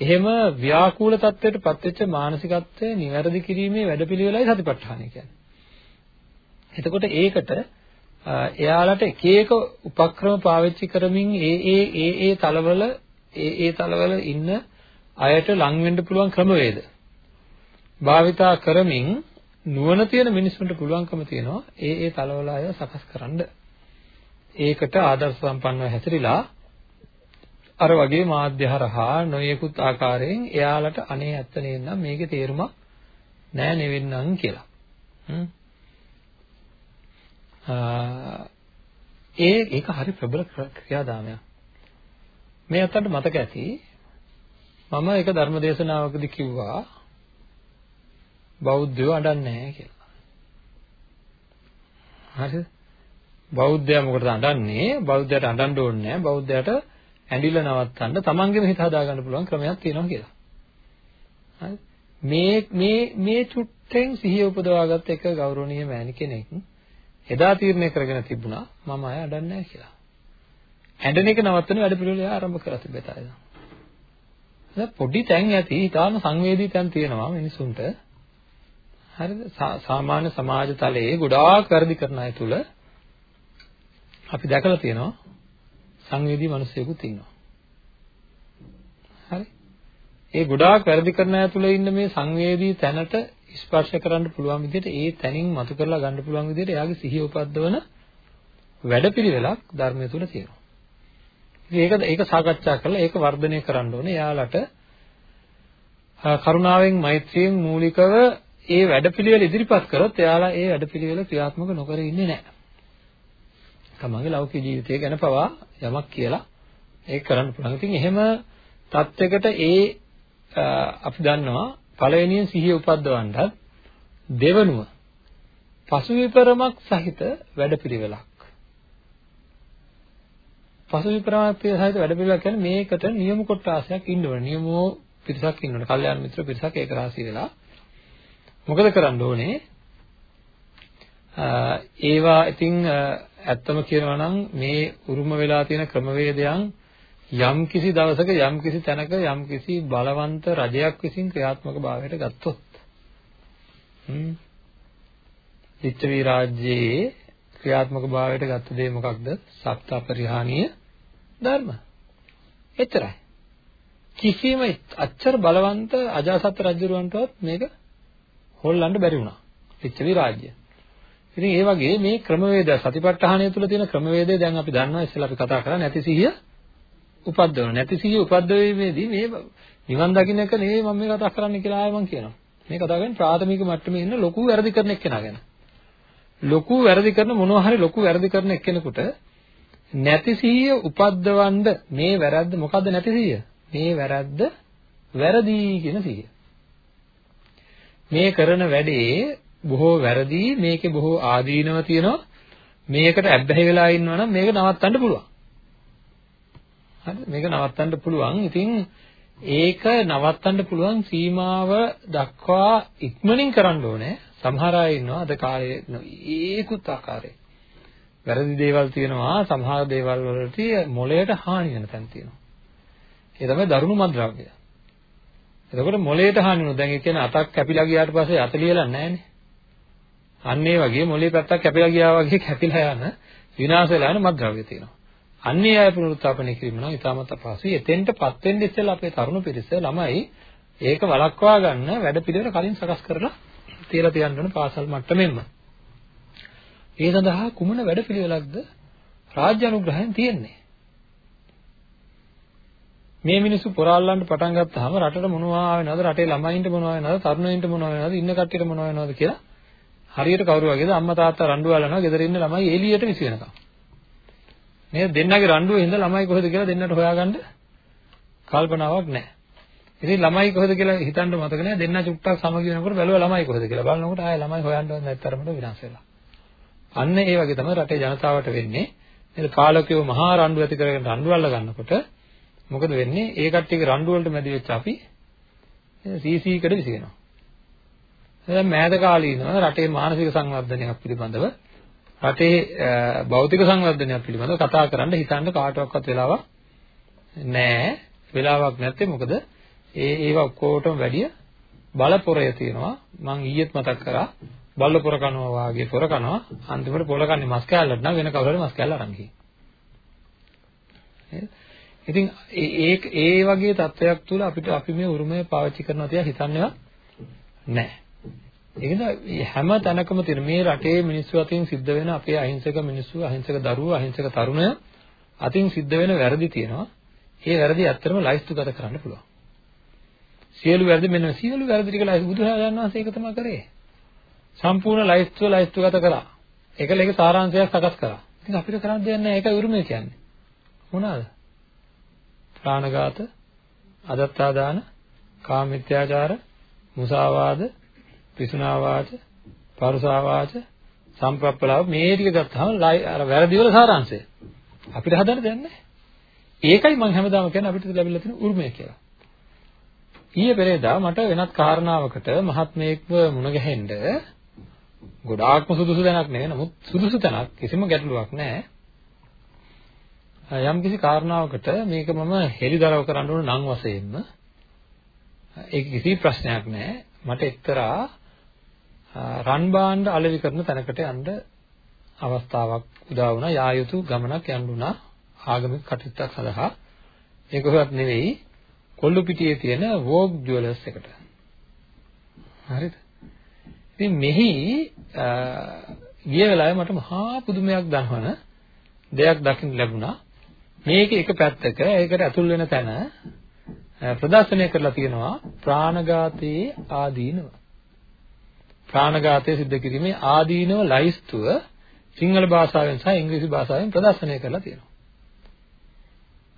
එහෙම ව්‍යාකූල තත්ත්වයට පත්වෙච්ච මානසිකත්වය නිවැරදි කිරීමේ වැඩපිළිවෙලයි සතිපට්ඨානය කියන්නේ. එතකොට ඒකට එයාලට එක එක උපක්‍රම පාවිච්චි කරමින් ඒ ඒ ඒ ඒ තලවල ඒ ඒ තලවල ඉන්න අයට ලං වෙන්න පුළුවන් ක්‍රමවේද භාවිතා කරමින් නුවණ තියෙන මිනිස්සුන්ට පුළුවන්කම තියෙනවා ඒ ඒ තලවල අය සකස් කරන්න. ඒකට ආදර්ශ සම්පන්නව හැසිරීලා අර වගේ මාධ්‍ය හරහා නොයෙකුත් ආකාරයෙන් එයාලට අනේ ඇත්ත නේනම් මේකේ තේරුමක් නෑ නෙවෙන්නම් කියලා. ඒ ඒක හරි ප්‍රබල ක්‍රියාදාමයක්. මේ අතට මතක ඇති මම එක ධර්ම දේශනාවකදී කිව්වා බෞද්ධයෝ අඬන්නේ නැහැ කියලා. හරිද? බෞද්ධයා මොකටද අඬන්නේ? බෞද්ධයාට අඬන්න ඕනේ නැහැ. බෞද්ධයාට ඇඬිල්ල නවත්තන්න තමන්ගේම හිත හදාගන්න පුළුවන් ක්‍රමයක් තියෙනවා කියලා. හරි? මේ මේ මේ චුට්ටෙන් සිහිය උපදවාගත්ත එක ගෞරවනීය මෑණි කෙනෙක් එදා තීරණය කරගෙන තිබුණා මම අය අඬන්නේ නැහැ කියලා. ඇඬෙන එක නවත්තන වැඩ පිළිවෙල ආරම්භ කරලා තිබෙතයි. දැන් පොඩි තැන් ඇති ඊටාම සංවේදී තැන් තියෙනවා මිනිසුන්ට. හරිද? සාමාන්‍ය සමාජ තලයේ ගොඩාක් වැඩි කරන අය තුල අපි දැකලා තියෙනවා සංවේදී මිනිස්සුෙකුත් ඉන්නවා. හරි? ඒ ගොඩාක් වැඩි කරන අය තුල ඉන්න මේ සංවේදී තැනට ස්පර්ශ කරන්න පුළුවන් විදිහට ඒ තැනින් මතු කරලා ගන්න පුළුවන් විදිහට එයාගේ සිහිය උපද්දවන වැඩපිළිවෙලක් ධර්මය තුල තියෙනවා. ඒක ඒක සාකච්ඡා කරලා ඒක වර්ධනය කරන්න ඕනේ. එයාලට කරුණාවෙන් මෛත්‍රියෙන් මූලිකව ඒ වැඩපිළිවෙල ඉදිරිපත් කරොත් එයාලා ඒ වැඩපිළිවෙල ක්‍රියාත්මක නොකර ඉන්නේ නැහැ. තමන්ගේ ලෞකික ජීවිතය ගැන පවා යමක් කියලා ඒක කරන්න පුළුවන්. ඉතින් එහෙම தත්වයකට ඒ අපි දන්නවා පළවෙනියෙන් සිහිය උපද්දවන්නත් දෙවනුව පසු විපරමක් සහිත වැඩපිළිවෙලක්. පසු විපරමක් සහිත වැඩපිළිවෙලක් කියන්නේ මේකට නියම කොටාසයක් ඉන්න ඕනේ. නියමෝ පිරිසක් ඉන්න ඕනේ. කල්යාණ මිත්‍ර පිරිසක් ඒක රාශී වෙලා මොකද කරන්න ඕනේ? ඒවා ඉතින් ඇත්තම කියනවා නම් මේ උරුම වෙලා තියෙන ක්‍රමවේදයන් යම් කිසි දවසක යම් කිසි තැනක යම් කිසි බලවන්ත රජයක් විසින් ක්‍රියාත්මක භාවයට ගත්තොත් හ්ම් ලිච්ඡවි රාජ්‍යයේ ක්‍රියාත්මක භාවයට ගත්ත දේ මොකක්ද? සප්ත අපරිහානීය ධර්ම. එතරයි. කිසිම අච්චර බලවන්ත අජාසත් රජුරවන්ටවත් මේක හොල්ලන්න බැරි වුණා. ලිච්ඡවි රාජ්‍ය. ඉතින් ඒ වගේ මේ ක්‍රමවේද සතිපට්ඨානය තුළ තියෙන ක්‍රමවේදය දැන් අපි දන්නවා ඉස්සෙල්ලා අපි කතා කරා නැති සිහිය උපද්දවන. නැති සිහිය උපද්දවීමේදී මේ නිවන් දකින්න එක නෙවෙයි මම මේ කතා කරන්න කියලා ආයෙ මම කියනවා. මේ කතා කරන්නේ ප්‍රාථමික මට්ටමේ ඉන්න ලොකු වැරදි කරන එක්කෙනා ගැන. ලොකු වැරදි කරන මොනවා හරි ලොකු වැරදි කරන එක්කෙනෙකුට නැති සිහිය උපද්දවන්න මේ වැරද්ද මොකද්ද නැති සිහිය? මේ වැරද්ද වැරදි කියන සිහිය. මේ කරන වැඩේ බොහෝ වැරදි මේකේ බොහෝ ආදීනව තියෙනවා. මේකට ඇබ්බැහි වෙලා ඉන්නවා නම් මේක නවත්තන්න පුළුවන්. හරි? මේක නවත්තන්න පුළුවන්. ඉතින් ඒක නවත්තන්න පුළුවන් සීමාව දක්වා ඉක්මනින් කරන්න ඕනේ. සමහර අය ඉන්නවා අද කාලේ ඒකුත් ආකාරයේ. වැරදි දේවල් තියෙනවා. සමහර දේවල් වලට මොළයට හානි වෙන තැන් තියෙනවා. ඒ තමයි දරුණු මද්ද්‍රව්‍ය. එතකොට මොළයට හානි වෙනවා දැන් ඒ කියන්නේ අතක් කැපිලා ගියාට පස්සේ අත ලියලා නැහැ නේ. අන්න ඒ වගේ මොළේ පැත්තක් කැපිලා ගියා වගේ කැපිලා යන විනාශ වෙලා යන මද්ද්‍රව්‍ය තියෙනවා. අන්න ඒ අය පුනරුත්ථාපනය කිරීම නම් ඉතාමත් අපහසුයි. එතෙන්ටපත් වෙන්න ඉස්සෙල්ලා අපේ තරුණ පිරිස ළමයි ඒක වළක්වා ගන්න වැඩ පිළිවෙල කලින් සකස් කරලා තියලා තියන්න ඕන පාසල් මට්ටමෙන්ම. ඒ සඳහා කුමන වැඩ පිළිවෙලක්ද රාජ්‍ය අනුග්‍රහයෙන් තියෙන්නේ? මේ මිනිස්සු පොරාල්ලන්න පටන් ගත්තාම රටට මොනවා වෙනවද රටේ ළමයින්ට මොනවා වෙනවද තරුණයින්ට මොනවා වෙනවද ඉන්න කට්ටියට මොනවා වෙනවද කියලා හරියට කවුරු වගේද අම්මා තාත්තා රණ්ඩු වලනවා ගෙදර ඉන්න ළමයි එළියට විසි වෙනකම් නේද දෙන්නගේ රණ්ඩුවේ හින්දා ළමයි කොහෙද කියලා දෙන්නට හොයාගන්න කල්පනාවක් නැහැ. ඉතින් ළමයි කොහෙද කියලා හිතන්න මතක නැහැ. දෙන්න චුට්ටක් සමගි වෙනකොට බැලුවා ළමයි කොහෙද කියලා. බලනකොට ආයේ ළමයි හොයන්නවත් නැත්තරමට විනාශ වෙලා. අන්න ඒ වගේ තමයි රටේ ජනතාවට වෙන්නේ. නේද පාලකයෝ මහා රණ්ඩු ඇති කරගෙන රණ්ඩු අල්ල ගන්නකොට මොකද වෙන්නේ? ඒ කට්ටියගේ රණ්ඩු වලට මැදි වෙච්ච අපි CC එකට විසිනවා දැන් මෑත කාලීනව රටේ මානසික සංවර්ධනයක් පිළිබඳව. රටේ භෞතික සංවර්ධනයක් පිළිබඳව කතා කරන්න හිතන්න කාටවත් වෙලාවක් නැහැ වෙලාවක් නැත්තේ මොකද? ඒ ඒවා ඔක්කොටම වැඩිය බලපොරය තියෙනවා. මම ඊයේත් මතක් කරා බල්ල පොර කනවා වාගේ පොර කනවා. අන්තිමට පොල කන්නේ මස් කෑල්ලට නම් වෙන කවුරු හරි මස් කෑල්ල අරන් ගිහින්. ඉතින් ඒ ඒ වගේ තත්වයක් තුල අපිට අපි මේ උරුමය පාවිච්චි කරනවා තියා හිතන්නේවත් නැහැ ඒකද හැම තැනකම තියෙන මේ රටේ මිනිස්සු අතින් සිද්ධ වෙන අපේ අහිංසක මිනිස්සු අහිංසක දරුවෝ අහිංසක තරුණයෝ අතින් සිද්ධ වෙන වැරදි තියෙනවා. ඒ වැරදි ඇත්තටම ලයිස්තුගත කරන්න පුළුවන්. සියලු වැරදි මෙන්න සියලු වැරදි ටික ලයිස්තු බුදුරජාණන් වහන්සේ ඒක තමයි කරේ. සම්පූර්ණ ලයිස්තුව ලයිස්තුගත කළා. ඒකල ඒක සාරාංශයක් සකස් කළා. ඉතින් අපිට කරන්න දෙයක් නැහැ. ඒකයි උරුමය කියන්නේ. මොනවාද? ප්‍රාණඝාත, අදත්තාදාන, කාමිත්‍යාචාර, මුසාවාද, පිසුනා වාච, පරුසා වාච, සම්ප්‍රප්පලාව මේ ටික ගත්තාම අර වැරදි වල සාරාංශය. අපිට හදන්න දෙයක් නැහැ. ඒකයි මම හැමදාම කියන්නේ අපිට ලැබිලා තියෙන උරුමය කියලා. ඊයේ පෙරේදා මට වෙනත් කාරණාවකට මහත්මයෙක්ව මුණ ගැහෙන්න ගොඩාක්ම සුදුසු තැනක් නෙවෙයි නමුත් සුදුසු තැනක් කිසිම ගැටලුවක් නැහැ. යම් කිසි කාරණාවකට මේක මම හෙලිදරව් කරන්න ඕන නම් වශයෙන්ම ඒක කිසි ප්‍රශ්නයක් නැහැ. මට එක්තරා රන් භාණ්ඩ අලෙවි කරන තැනකට යන්න අවස්ථාවක් උදා වුණා. යා යුතු ගමනක් යන්න උනා. ආගමික කටයුත්තක් සඳහා. ඒක කොහොමත් නෙවෙයි කොල්ලු පිටියේ තියෙන වෝග් ජුවලර්ස් එකට. හරිද? ඉතින් මෙහි ගිය වෙලාවේ මට මහා පුදුමයක් දනවන දෙයක් දකින්න ලැබුණා. මේක එක පැත්තක ඒකට ඇතුල් වෙන තැන ප්‍රදර්ශනය කරලා තියෙනවා ප්‍රාණඝාතයේ ආදීනව. ප්‍රාණඝාතය සිද්ධ කිරීමේ ආදීනව ලයිස්තුව සිංහල භාෂාවෙන් සහ ඉංග්‍රීසි භාෂාවෙන් ප්‍රදර්ශනය කරලා තියෙනවා.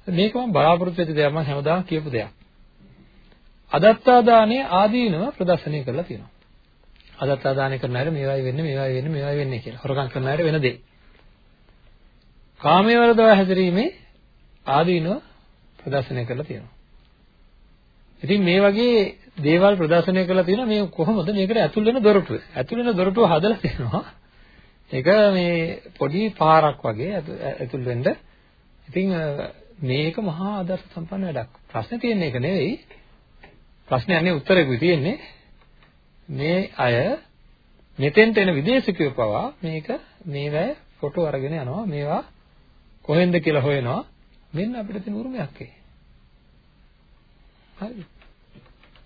මේක මම බලාපොරොත්තු වෙච්ච දෙයක් මම හැමදාම කියපු දෙයක්. අදත්තා දානේ ආදීනව ප්‍රදර්ශනය කරලා තියෙනවා. අදත්තා දානේ කරන අය මේවයි වෙන්නේ මේවයි වෙන්නේ මේවයි වෙන්නේ කියලා. හොරකම් කරන අය වෙන දේ. කාමයේ වරදවා හැසිරීමේ ආදීනව ප්‍රදර්ශනය කරලා තියෙනවා. ඉතින් මේ වගේ දේවල් ප්‍රදර්ශනය කරලා තියෙනවා මේ කොහොමද මේකට ඇතුල් වෙන දොරටුව. ඇතුල් වෙන දොරටුව හදලා තියෙනවා. ඒක මේ පොඩි පාරක් වගේ ඇතුල් වෙන්න. ඉතින් මේක මහා ආදර්ශ සම්පන්න වැඩක්. ප්‍රශ්නේ තියෙන්නේ ඒක නෙවෙයි. ප්‍රශ්නේ අන්නේ උත්තරෙකුයි තියෙන්නේ. මේ අය මෙතෙන්ට එන විදේශිකයෝ පවා මේක මේවැ ෆොටෝ අරගෙන යනවා. මේවා කොහෙන්ද කියලා හොයනවා. මෙන්න අපිට තියෙන උරුමයක් ඒ. හරි.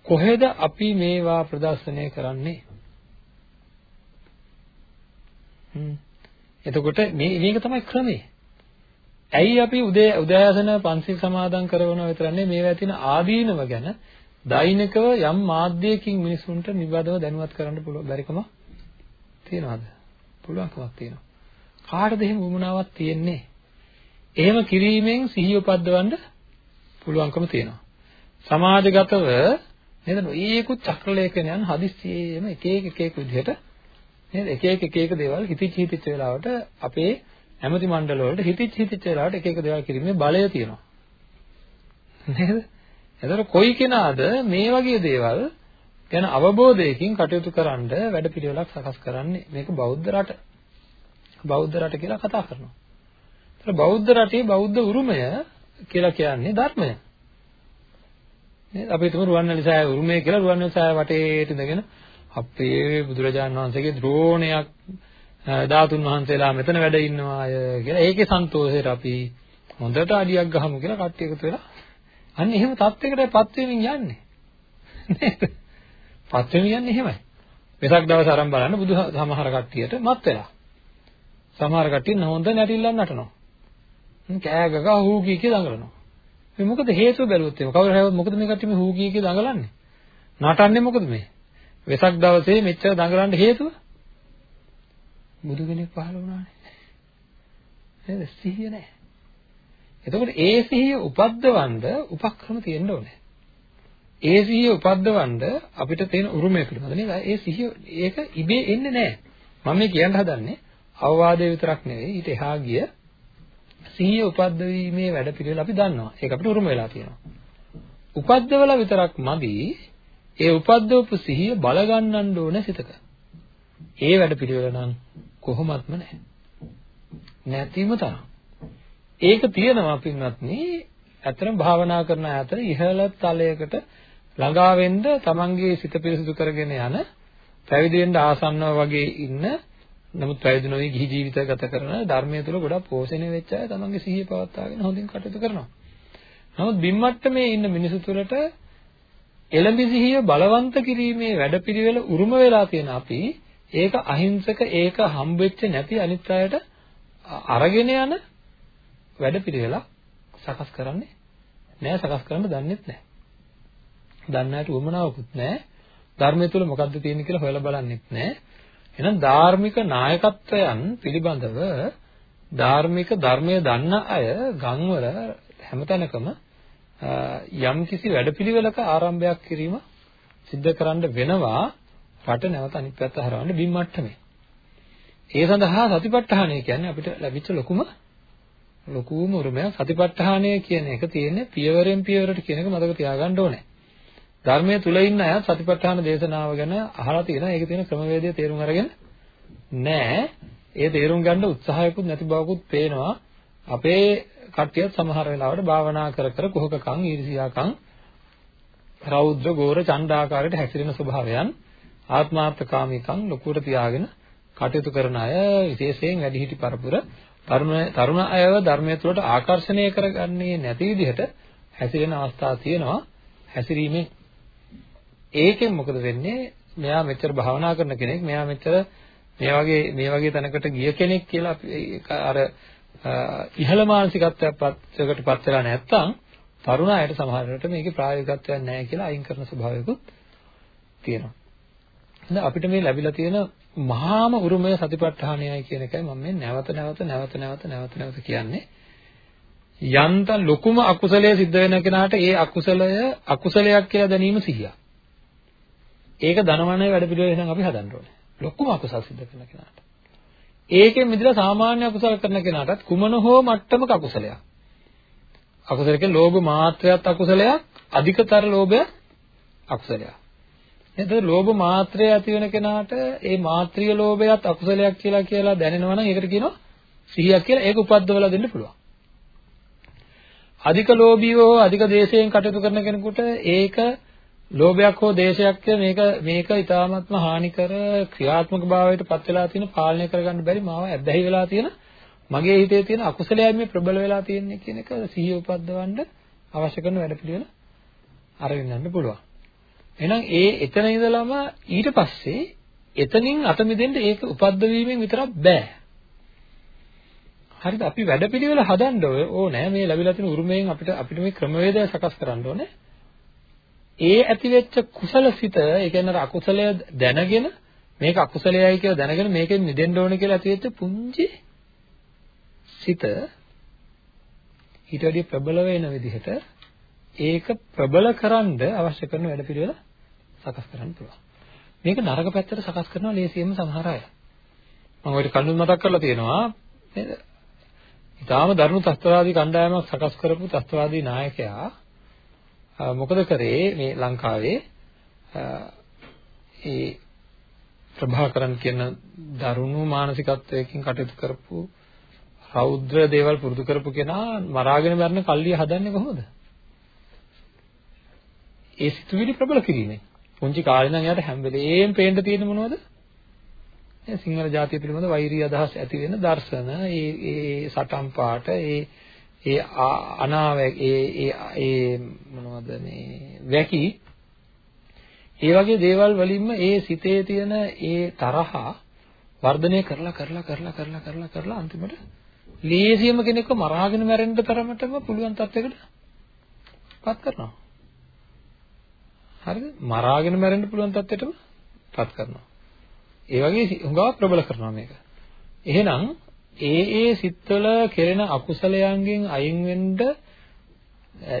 කොහෙද අපි මේවා ප්‍රදර්ශනය කරන්නේ? හ්ම්. එතකොට මේ මේක තමයි ක්‍රමය. ඇයි අපි උදේ උදෑසන පන්සිල් සමාදන් කරනව විතරන්නේ මේවා තියෙන ආදීනව ගැන දෛනිකව යම් මාධ්‍යයකින් මිනිසුන්ට නිබඳව දැනුවත් කරන්න පුළුවන් බැරිකම තියනවාද? පුළුවන්කමක් තියෙනවා. කාටද එහෙම වුණාවක් තියෙන්නේ? එහෙම කිරීමෙන් සිහිය උපද්දවන්න පුළුවන්කම තියෙනවා. සමාජගතව නේද? නොයේකුත් චක්‍රලේඛනයන් හදිස්සියෙම එක එක එක එක විදිහට නේද? එක එක එක එක දේවල් හිතිච්ච හිතිච්ච වෙලාවට අපේ ඇමති මණ්ඩල වලට හිතිච්ච හිතිච්ච වෙලාවට එක එක දේවල් කිරීමේ බලය තියෙනවා. නේද? එතකොට කොයි කෙනාද මේ වගේ දේවල් ගැන අවබෝධයකින් කටයුතු කරන්න වැඩපිළිවෙලක් සකස් කරන්නේ? මේක බෞද්ධ රට. බෞද්ධ රට කියලා කතා කරනවා. ඒතර බෞද්ධ රටේ බෞද්ධ උරුමය කියලා කියන්නේ ධර්මය. නේද? අපි හිතමු රුවන්වැලි සෑය උරුමය කියලා රුවන්වැලි සෑය වටේට ඉඳගෙන අපේ බුදුරජාණන් වහන්සේගේ ද්‍රෝණයක් ධාතුන් වහන්සේලා මෙතන වැඩ ඉන්නවාය කියලා ඒකේ සන්තෝෂයට අපි හොඳට අඩියක් ගහමු කියලා කට්ටිය එකතු වෙලා අන්න එහෙම තත්යකටපත් වෙමින් යන්නේ නේද? පත් වෙමින් යන්නේ එහෙමයි. වෙසක් දවස් අරන් බලන්න බුදු සමහර කට්ටියට මත් වෙලා. සමහර කට්ටිය හොඳ නැටිල්ලක් නටනවා. කෑ ගගා හූ කී කී දඟලනවා. මේ මොකද හේතුව බැලුවොත් එහෙම කවුරු හරි මොකද මේ කට්ටිය මේ හූ කී කී දඟලන්නේ? නටන්නේ මොකද මේ? වෙසක් දවසේ මෙච්චර දඟලන්න හේතුව? බුදු කෙනෙක් පහළ වුණානේ. නේද? සිහිය නැහැ. එතකොට ඒ සිහිය උපද්දවන්න උපක්‍රම තියෙන්න ඕනේ. ඒ සිහිය උපද්දවන්න අපිට තියෙන උරුමය පිළිබඳ නේද? ඒ සිහිය ඒක ඉබේ එන්නේ නැහැ. මම මේ කියන්න හදන්නේ අවවාදය විතරක් නෙවෙයි ඊට එහා ගිය සිහිය උපද්දවීමේ වැඩ පිළිවෙල අපි දන්නවා. ඒක අපිට උරුම වෙලා තියෙනවා. උපද්දවලා විතරක් මදි. ඒ උපද්දවපු සිහිය බල ගන්නන්න ඕනේ සිතක. ඒ වැඩ පිළිවෙල නම් කොහොමත්ම නැහැ. නැතිම තරම්. ඒක තියෙනවා පින්වත්නි. ඇත්තටම භාවනා කරන අතර ඉහළ තලයකට ළඟා වෙන්න තමන්ගේ සිත පිරිසිදු කරගෙන යන පැවිදි වෙන්න ආසන්නව වගේ ඉන්න නමුත් පැවිදි නොවි ගිහි ජීවිත ගත කරන ධර්මයේ තුල ගොඩක් පෝෂණය වෙච්ච අය තමන්ගේ සිහිය පවත්වාගෙන හොඳින් කටයුතු කරනවා. නමුත් බිම්මට්ටමේ ඉන්න මිනිසු තුළට එළඹි සිහිය බලවන්ත කිරීමේ වැඩපිළිවෙල උරුම වෙලා තියෙන අපි ඒක අහිංසක ඒක හම්බෙච්ච නැති අනිත් අයට අරගෙන යන වැඩපිළිවෙලක් සකස් කරන්නේ නෑ සකස් කරන්න දන්නෙත් නෑ. දන්නට උවමනාවකුත් නෑ. ධර්මය තුල මොකද්ද තියෙන්නේ කියලා හොයලා බලන්නෙත් නෑ. එහෙනම් ධාර්මික නායකත්වයන් පිළිබඳව ධාර්මික ධර්මය දන්න අය ගම්වල හැමතැනකම යම් කිසි වැඩපිළිවෙලක ආරම්භයක් කිරීම සිද්ධ කරන්න වෙනවා රට නැවත අනිත් පැත්ත හරවන්න බිම් මට්ටමේ. ඒ සඳහා සතිපට්ඨානය කියන්නේ අපිට ලැබිච්ච ලොකුම ලොකුම උරුමයක් සතිපට්ඨානය කියන එක තියෙන්නේ පියවරෙන් පියවරට කියන එක මතක තියාගන්න ඕනේ. ධර්මයේ තුල ඉන්න අය සතිපට්ඨාන දේශනාව ගැන අහලා තියෙනවා. ඒකේ තියෙන ක්‍රමවේදය තේරුම් අරගෙන නැහැ. ඒ තේරුම් ගන්න උත්සාහයකුත් නැති බවකුත් පේනවා. අපේ කට්ටියත් සමහර වෙලාවට භාවනා කර කර කුහකකම්, ඊර්ෂියාකම්, රෞද්‍ර, ගෝර, චණ්ඩාකාරයට හැසිරෙන ස්වභාවයන් ආත්මාර්ථකාමීකම් ලොකුවට තියාගෙන කටයුතු කරන අය විශේෂයෙන් වැඩිහිටි පරපුර තරුණ තරුණ අයව ධර්මයේ තුලට ආකර්ෂණය කරගන්නේ නැති විදිහට හැසිරෙන අවස්ථා තියෙනවා හැසිරීමෙන් ඒකෙන් මොකද වෙන්නේ මෙයා මෙච්චර භාවනා කරන කෙනෙක් මෙයා මෙච්චර මේ වගේ මේ වගේ තැනකට ගිය කෙනෙක් කියලා අර ඉහළ මානසිකත්වයක් පත්කට පත් වෙලා නැත්තම් තරුණ අයට සමහර වෙලාවට මේකේ ප්‍රායෝගිකත්වයක් නැහැ කියලා අයින් කරන ස්වභාවයකුත් තියෙනවා. එහෙනම් අපිට මේ ලැබිලා තියෙන මහාම උරුමය සතිපට්ඨානයයි කියන එකයි මම මේ නැවත නැවත නැවත නැවත නැවත නැවත කියන්නේ. යන්ත ලොකුම අකුසලයේ සිද්ධ වෙන කෙනාට ඒ අකුසලය අකුසලයක් කියලා දැනීම සිහියක්. ඒක ධනවනේ වැඩ පිළිවෙල එහෙනම් අපි හදන්න ඕනේ. ලොකුම අකුසල් සිද්ධ කරන කෙනාට. ඒකෙන් මිදලා සාමාන්‍ය අකුසල කරන කෙනාටත් කුමන හෝ මට්ටමක අකුසලයක්. අකුසල කියන්නේ ලෝභ මාත්‍රයත් අකුසලයක්, අධිකතර ලෝභය අකුසලයක්. එතකොට ලෝභ මාත්‍රය ඇති වෙන කෙනාට ඒ මාත්‍රිය ලෝභයත් අකුසලයක් කියලා කියලා දැනෙනවා නම් ඒකට කියනවා සිහියක් කියලා. ඒක උපද්දවලා දෙන්න පුළුවන්. අධික ලෝභීව හෝ අධික දේශයෙන් කටයුතු කරන කෙනෙකුට ඒක ලෝභයක් හෝ දේශයක් මේක මේක ඊ타ත්ම හානිකර ක්‍රියාත්මක භාවයට පත් වෙලා තියෙන පාලනය කරගන්න බැරි මාව ඇබ්බැහි වෙලා තියෙන මගේ හිතේ තියෙන අකුසලයයි මේ ප්‍රබල වෙලා තියෙන්නේ කියන එක සිහිය උපද්දවන්න අවශ්‍ය කරන වැඩපිළිවෙල අරගෙන යන්න පුළුවන්. එහෙනම් ඒ එතන ඉඳලම ඊට පස්සේ එතනින් අත මිදෙන්න ඒක උපද්දවීමෙන් විතරක් බෑ. හරිද? අපි වැඩපිළිවෙල හදන්න ඕනේ. මේ ලැබිලා තියෙන උරුමයෙන් අපිට අපිට මේ ක්‍රමවේදය සකස් කරන්න ඕනේ. ඒ ඇතිවෙච්ච කුසලසිත, ඒ කියන්නේ අකුසලය දැනගෙන මේක අකුසලයයි කියලා දැනගෙන මේකෙන් මිදෙන්න ඕනේ කියලා ඇතිවෙච්ච පුංචි සිත ඊට වැඩි ප්‍රබල වෙන විදිහට ඒක ප්‍රබල කරන්න අවශ්‍ය කරන වැඩපිළිවෙල සකස් කරන්න පුළුවන්. මේක නරක පැත්තට සකස් කරනවා ලේසියෙන්ම සමහර අය. මම ඔයිට කලින් මතක් කරලා තියෙනවා නේද? ඊටාම දරුණු තත්ත්වවාදී කණ්ඩායමක් සකස් කරපු තත්ත්වවාදී නායකයා මොකද කරේ මේ ලංකාවේ ඒ ප්‍රභාකරන් කියන දරුණු මානසිකත්වයකින් කටයුතු කරපු රෞද්‍ර දේවල් පුරුදු කරපු කෙනා මරාගෙන මරන කල්ලිය හදන්නේ කොහොමද? ඒ සිතුවිලි ප්‍රබල කිරීමෙන්. පුංචි කාලේ නම් එයාට හැම වෙලේම පේන්න තියෙන මොනවද? ඒ සිංහල ජාතිය පිළිබඳ වෛරී අදහස් ඇති වෙන දර්ශන, ඒ ඒ සටන් පාට, ඒ ඒ අනාව ඒ ඒ ඒ මොනවද මේ වැකි ඒ වගේ දේවල් වලින්ම ඒ සිතේ තියෙන ඒ තරහ වර්ධනය කරලා කරලා කරලා කරලා කරලා කරලා අන්තිමට ලේසියම කෙනෙක්ව මරාගෙන මැරෙන්න තරමටම පුළුවන් තත්යකට පත් කරනවා. හරිද? මරාගෙන මැරෙන්න පුළුවන් තත්ත්වයටම පත් කරනවා. ඒ වගේ හුඟා ප්‍රබල කරනවා මේක. එහෙනම් ඒ ඒ සිත්වල කෙරෙන අකුසලයන්ගෙන් අයින් වෙන්න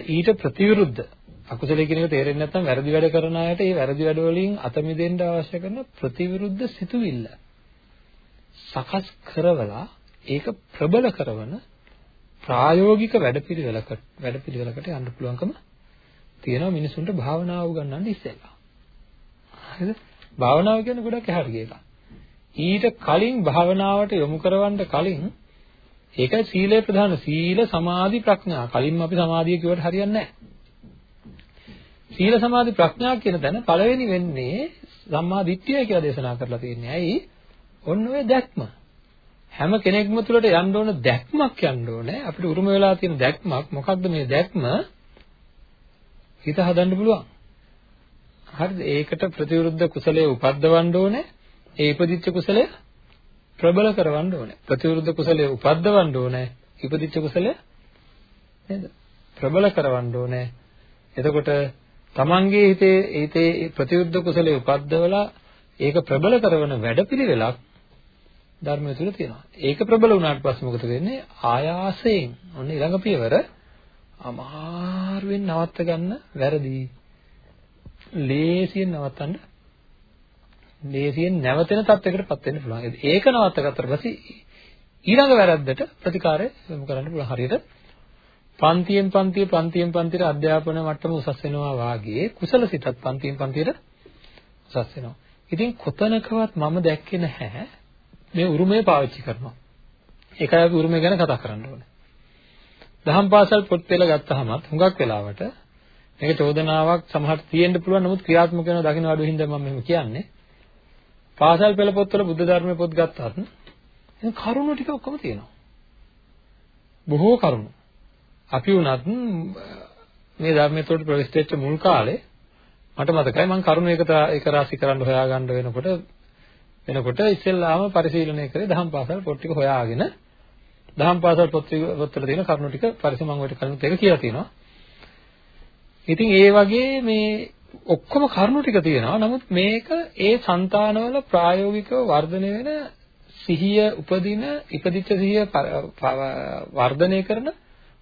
ඊට ප්‍රතිවිරුද්ධ අකුසලයේ කියන එක තේරෙන්නේ නැත්නම් වැරදි වැඩ කරන අයට ඒ වැරදි වැඩ වලින් අත මිදෙන්න අවශ්‍ය කරන ප්‍රතිවිරුද්ධ සිතුවිල්ල සකස් කරවලා ඒක ප්‍රබල කරන ප්‍රායෝගික වැඩපිළිවෙලකට වැඩපිළිවෙලකට යන්න පුළුවන්කම තියෙනවා මිනිසුන්ට භාවනාව උගන්වන්න ඉස්සෙල්ලා. හරිද? භාවනාව කියන්නේ ගොඩක් එහාට ගිය එකක්. ඊට කලින් භාවනාවට යොමු කරවන්න කලින් ඒකයි සීලය ප්‍රධාන සීල සමාධි ප්‍රඥා. කලින්ම අපි සමාධිය කිව්වට හරියන්නේ නැහැ. සීල සමාධි ප්‍රඥා කියන තැන පළවෙනි වෙන්නේ සම්මා දිට්ඨිය කියලා දේශනා කරලා තියෙන්නේ. ඇයි? ඔන්න ඔය දැක්ම. හැම කෙනෙක්ම තුළට යන්න ඕන දැක්මක් යන්න ඕනේ. අපිට උරුම වෙලා තියෙන දැක්මක් මොකක්ද මේ දැක්ම? හිත හදන්න පුළුවන්. හරිද? ඒකට ප්‍රතිවිරුද්ධ කුසලයේ උපද්දවන්න ඕනේ. ඒ ඉපදිච්ච කුසලය ප්‍රබල කරවන්න ඕනේ. ප්‍රතිවිරුද්ධ කුසලයේ උපද්දවන්න ඕනේ. ඉපදිච්ච කුසලය නේද? ප්‍රබල කරවන්න ඕනේ. එතකොට තමන්ගේ හිතේ හිතේ ප්‍රතිවිරුද්ධ කුසලයේ උපද්දවලා ඒක ප්‍රබල කරන වැඩපිළිවෙලක් ධර්මය තුල තියෙනවා. ඒක ප්‍රබල වුණාට පස්සේ මොකද වෙන්නේ? ආයාසයෙන් ඔන්න ඊළඟ පියවර අමාරුවෙන් නවත්ත ගන්න වැරදි. ලේසියෙන් නවත්තන්න ලේසියෙන් නැවතෙන තත්යකටපත් වෙන්න පුළුවන්. ඒක නවත්තගත්තට පස්සේ ඊළඟ වැරද්දට ප්‍රතිකාරය යොමු කරන්න පුළුවන්. හරියට පන්තියෙන් පන්තිය පන්තියෙන් පන්තියට අධ්‍යාපන මට්ටම උසස් වෙනවා වාගේ කුසල සිතත් පන්තියෙන් පන්තියට උසස් වෙනවා. ඉතින් කොතනකවත් මම දැක්කේ නැහැ මේ උරුමය පාවිච්චි කරනවා. ඒකයි අපි උරුමය ගැන කතා කරන්න ඕනේ. දහම් පාසල් පොත් පෙළ ගත්තහමත් හුඟක් වෙලාවට මේක චෝදනාවක් සමහරට තියෙන්න පුළුවන් නමුත් ක්‍රියාත්මක වෙන දකින්න අඩු හින්දා මම මෙහෙම කියන්නේ. පාසල් පෙළ පොත්වල බුද්ධ ධර්මයේ පොත් ගත්තත් එහෙනම් කරුණු ටික ඔක්කොම තියෙනවා. බොහෝ කරුණු. අපි වුණත් මේ ධර්මයට ප්‍රවිෂ්ඨ වෙච්ච මුල් කාලේ මට මතකයි මම කරුණු එක එක රාශි කරන්න හොයාගන්න වෙනකොට වෙනකොට ඉස්සෙල්ලාම පරිශීලනය කරේ දහම් පාසල් පොත් ටික හොයාගෙන දහම් පාසල් පොත් පොත්වල තියෙන කරුණු ටික පරිසමං වලට කරුණුත් එක කියලා තියෙනවා. ඉතින් ඒ වගේ මේ ඔක්කොම කරුණු ටික තියෙනවා. නමුත් මේක ඒ సంతානවල ප්‍රායෝගිකව වර්ධනය වෙන සිහිය උපදින ඉපදිච්ච සිහිය වර්ධනය කරන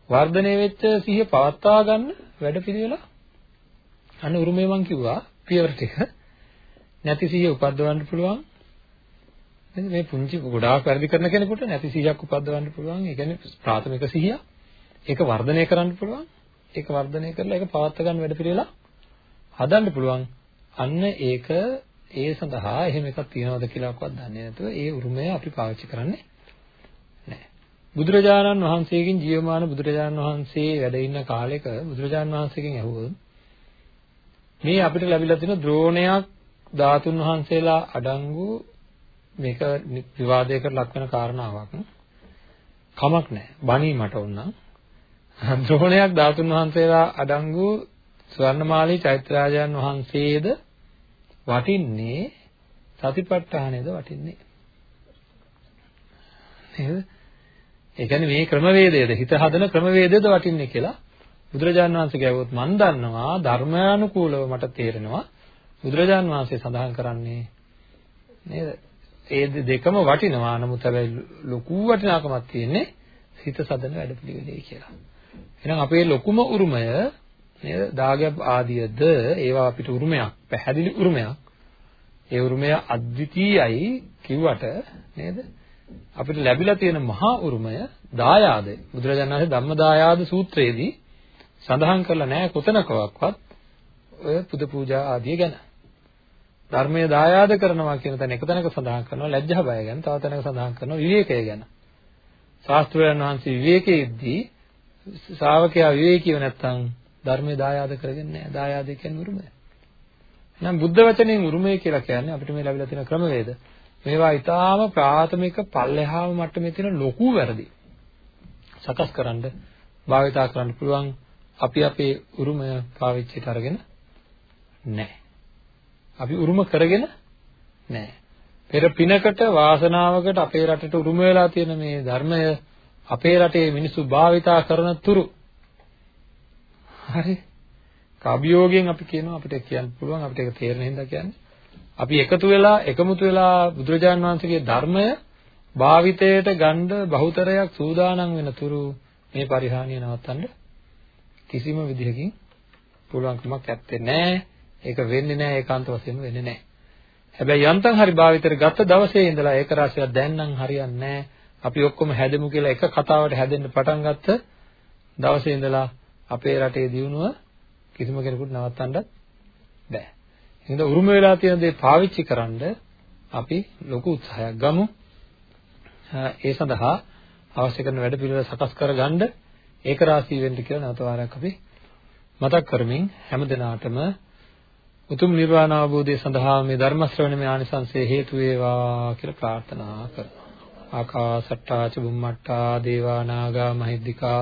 වර්ධනය වෙච්ච සිහිය පවත්වා ගන්න වැඩපිළිවෙල අන්න උරුමේ මං කිව්වා පියවර ටික. නැති සිහිය උපද්දවන්න පුළුවන්. නේද මේ පුංචි ගොඩාක් වැඩි කරන කෙනෙකුට නැති 100ක් උපද්දවන්න පුළුවන්. ඒ කියන්නේ ප්‍රාථමික 100 ඒක වර්ධනය කරන්න පුළුවන්. ඒක වර්ධනය කරලා ඒක පවත් ගන්න වැඩ පිළිවෙලා හදන්න පුළුවන් අන්න ඒක ඒ සඳහා එහෙම එකක් තියනවද කියලාවත් දන්නේ නැතුව ඒ උරුමය අපි පාවිච්චි කරන්නේ නැහැ බුදුරජාණන් වහන්සේගෙන් ජීවමාන බුදුරජාණන් වහන්සේ වැඩ ඉන්න කාලෙක බුදුරජාණන් වහන්සේගෙන් ඇහුවොත් මේ අපිට ලැබිලා තියෙන ද්‍රෝණයක් ධාතුන් වහන්සේලා අඩංගු මේක විවාදයකට ලක් වෙන කාරණාවක්. කමක් නැහැ. බණී මට උන්නම්. ද්‍රෝණයක් ධාතුන් වහන්සේලා අඩංගු ස්වර්ණමාලී චෛත්‍යරාජයන් වහන්සේද වටින්නේ සතිපට්ඨානයද වටින්නේ. නේද? ඒ කියන්නේ මේ ක්‍රමවේදයද හිත හදන ක්‍රමවේදයද වටින්නේ කියලා බුදුරජාණන් වහන්සේ ගැවුවොත් මම දන්නවා ධර්මානුකූලව මට තේරෙනවා බුදුරජාණන් වහන්සේ සඳහන් කරන්නේ නේද ඒ දෙකම වටිනවා. නමුත් හැබැයි ලොකු වටිනාකමක් තියෙන්නේ හිත සදන වැඩපිළිවෙලේ කියලා. එහෙනම් අපේ ලොකුම උරුමය නේද? දාගැබ් ආදියද ඒවා අපිට උරුමයක්, පැහැදිලි උරුමයක්. ඒ උරුමය අද්විතීයයි කිව්වට නේද? අපිට ලැබිලා තියෙන මහා උරුමය දායාදය. බුදුරජාණන් වහන්සේ ධම්මදායාද සූත්‍රයේදී සඳහන් කරලා නැහැ කොතනකවත් ඔය පුද පූජා ආදිය ගැන. ධර්මයේ දායාද කරනවා කියන තැන එක තැනක සඳහන් කරනවා ලැජ්ජා බය ගැන, තව තැනක සඳහන් කරනවා විවේකය ගැන. ශාස්ත්‍රයන් වහන්සේ විවේකයේදී ශ්‍රාවකයා විවේකීව නැත්තම් ධර්මයේ දායාද කරගන්නේ නැහැ. දායාද කියන්නේ උරුමය. එහෙනම් බුද්ධ වචනයෙන් උරුමය කියලා කියන්නේ අපිට මේ ලැබිලා තියෙන ක්‍රමවේද. මේවා ඊටාම ප්‍රාථමික පල්ලෙහාම මට්ටමේ තියෙන ලොකු වැරදි. සකස් කරන්න භාවිතා කරන්න පුළුවන් අපි අපේ උරුමය පාවිච්චිට අරගෙන නැහැ. අපි උරුම කරගෙන නැහැ. පෙර පිනකට වාසනාවකට අපේ රටට උරුම වෙලා තියෙන මේ ධර්මය අපේ රටේ මිනිස්සු භාවිතා කරන තුරු හරි. අභියෝගයෙන් අපි කියනවා අපිට කියන්න පුළුවන් අපිට ඒක තේරෙන හින්දා කියන්නේ. අපි එකතු වෙලා එකමුතු වෙලා බුදුරජාන් වහන්සේගේ ධර්මය භාවිතයට ගන්න බහුතරයක් සූදානම් වෙන තුරු මේ පරිහානිය නවත්තන්න කිසිම විදිහකින් පුළුවන්කමක් නැත්තේ නෑ. ඒක වෙන්නේ නෑ ඒකාන්ත වශයෙන්ම වෙන්නේ නෑ. හැබැයි යන්තම් හරි භාවිතයට ගත්ත දවසේ ඉඳලා ඒක රාශියක් දැන් නම් හරියන්නේ නෑ. අපි ඔක්කොම හැදෙමු කියලා එක කතාවට හැදෙන්න පටන් ගත්ත දවසේ ඉඳලා අපේ රටේ දියුණුව කිසිම කෙනෙකුට නවත්තන්නත් බෑ. එහෙනම් උරුම වෙලා තියෙන දේ පාවිච්චි කරන්න අපි ලොකු උත්සාහයක් ගමු. ඒ සඳහා අවශ්‍ය කරන වැඩ පිළිවෙල සකස් කරගන්න ඒක රාශී වෙන්න කියලා නැවත වාරයක් අපි මතක් කරමින් හැම දිනාටම උතුම් නිර්වාණ අවබෝධය සඳහා මේ ධර්ම ශ්‍රවණමේ ආනිසංසය හේතු වේවා කියලා ප්‍රාර්ථනා කරනවා. ආකාසට්ටා ච බුම්මට්ටා දේවා නාග මහිද්దికා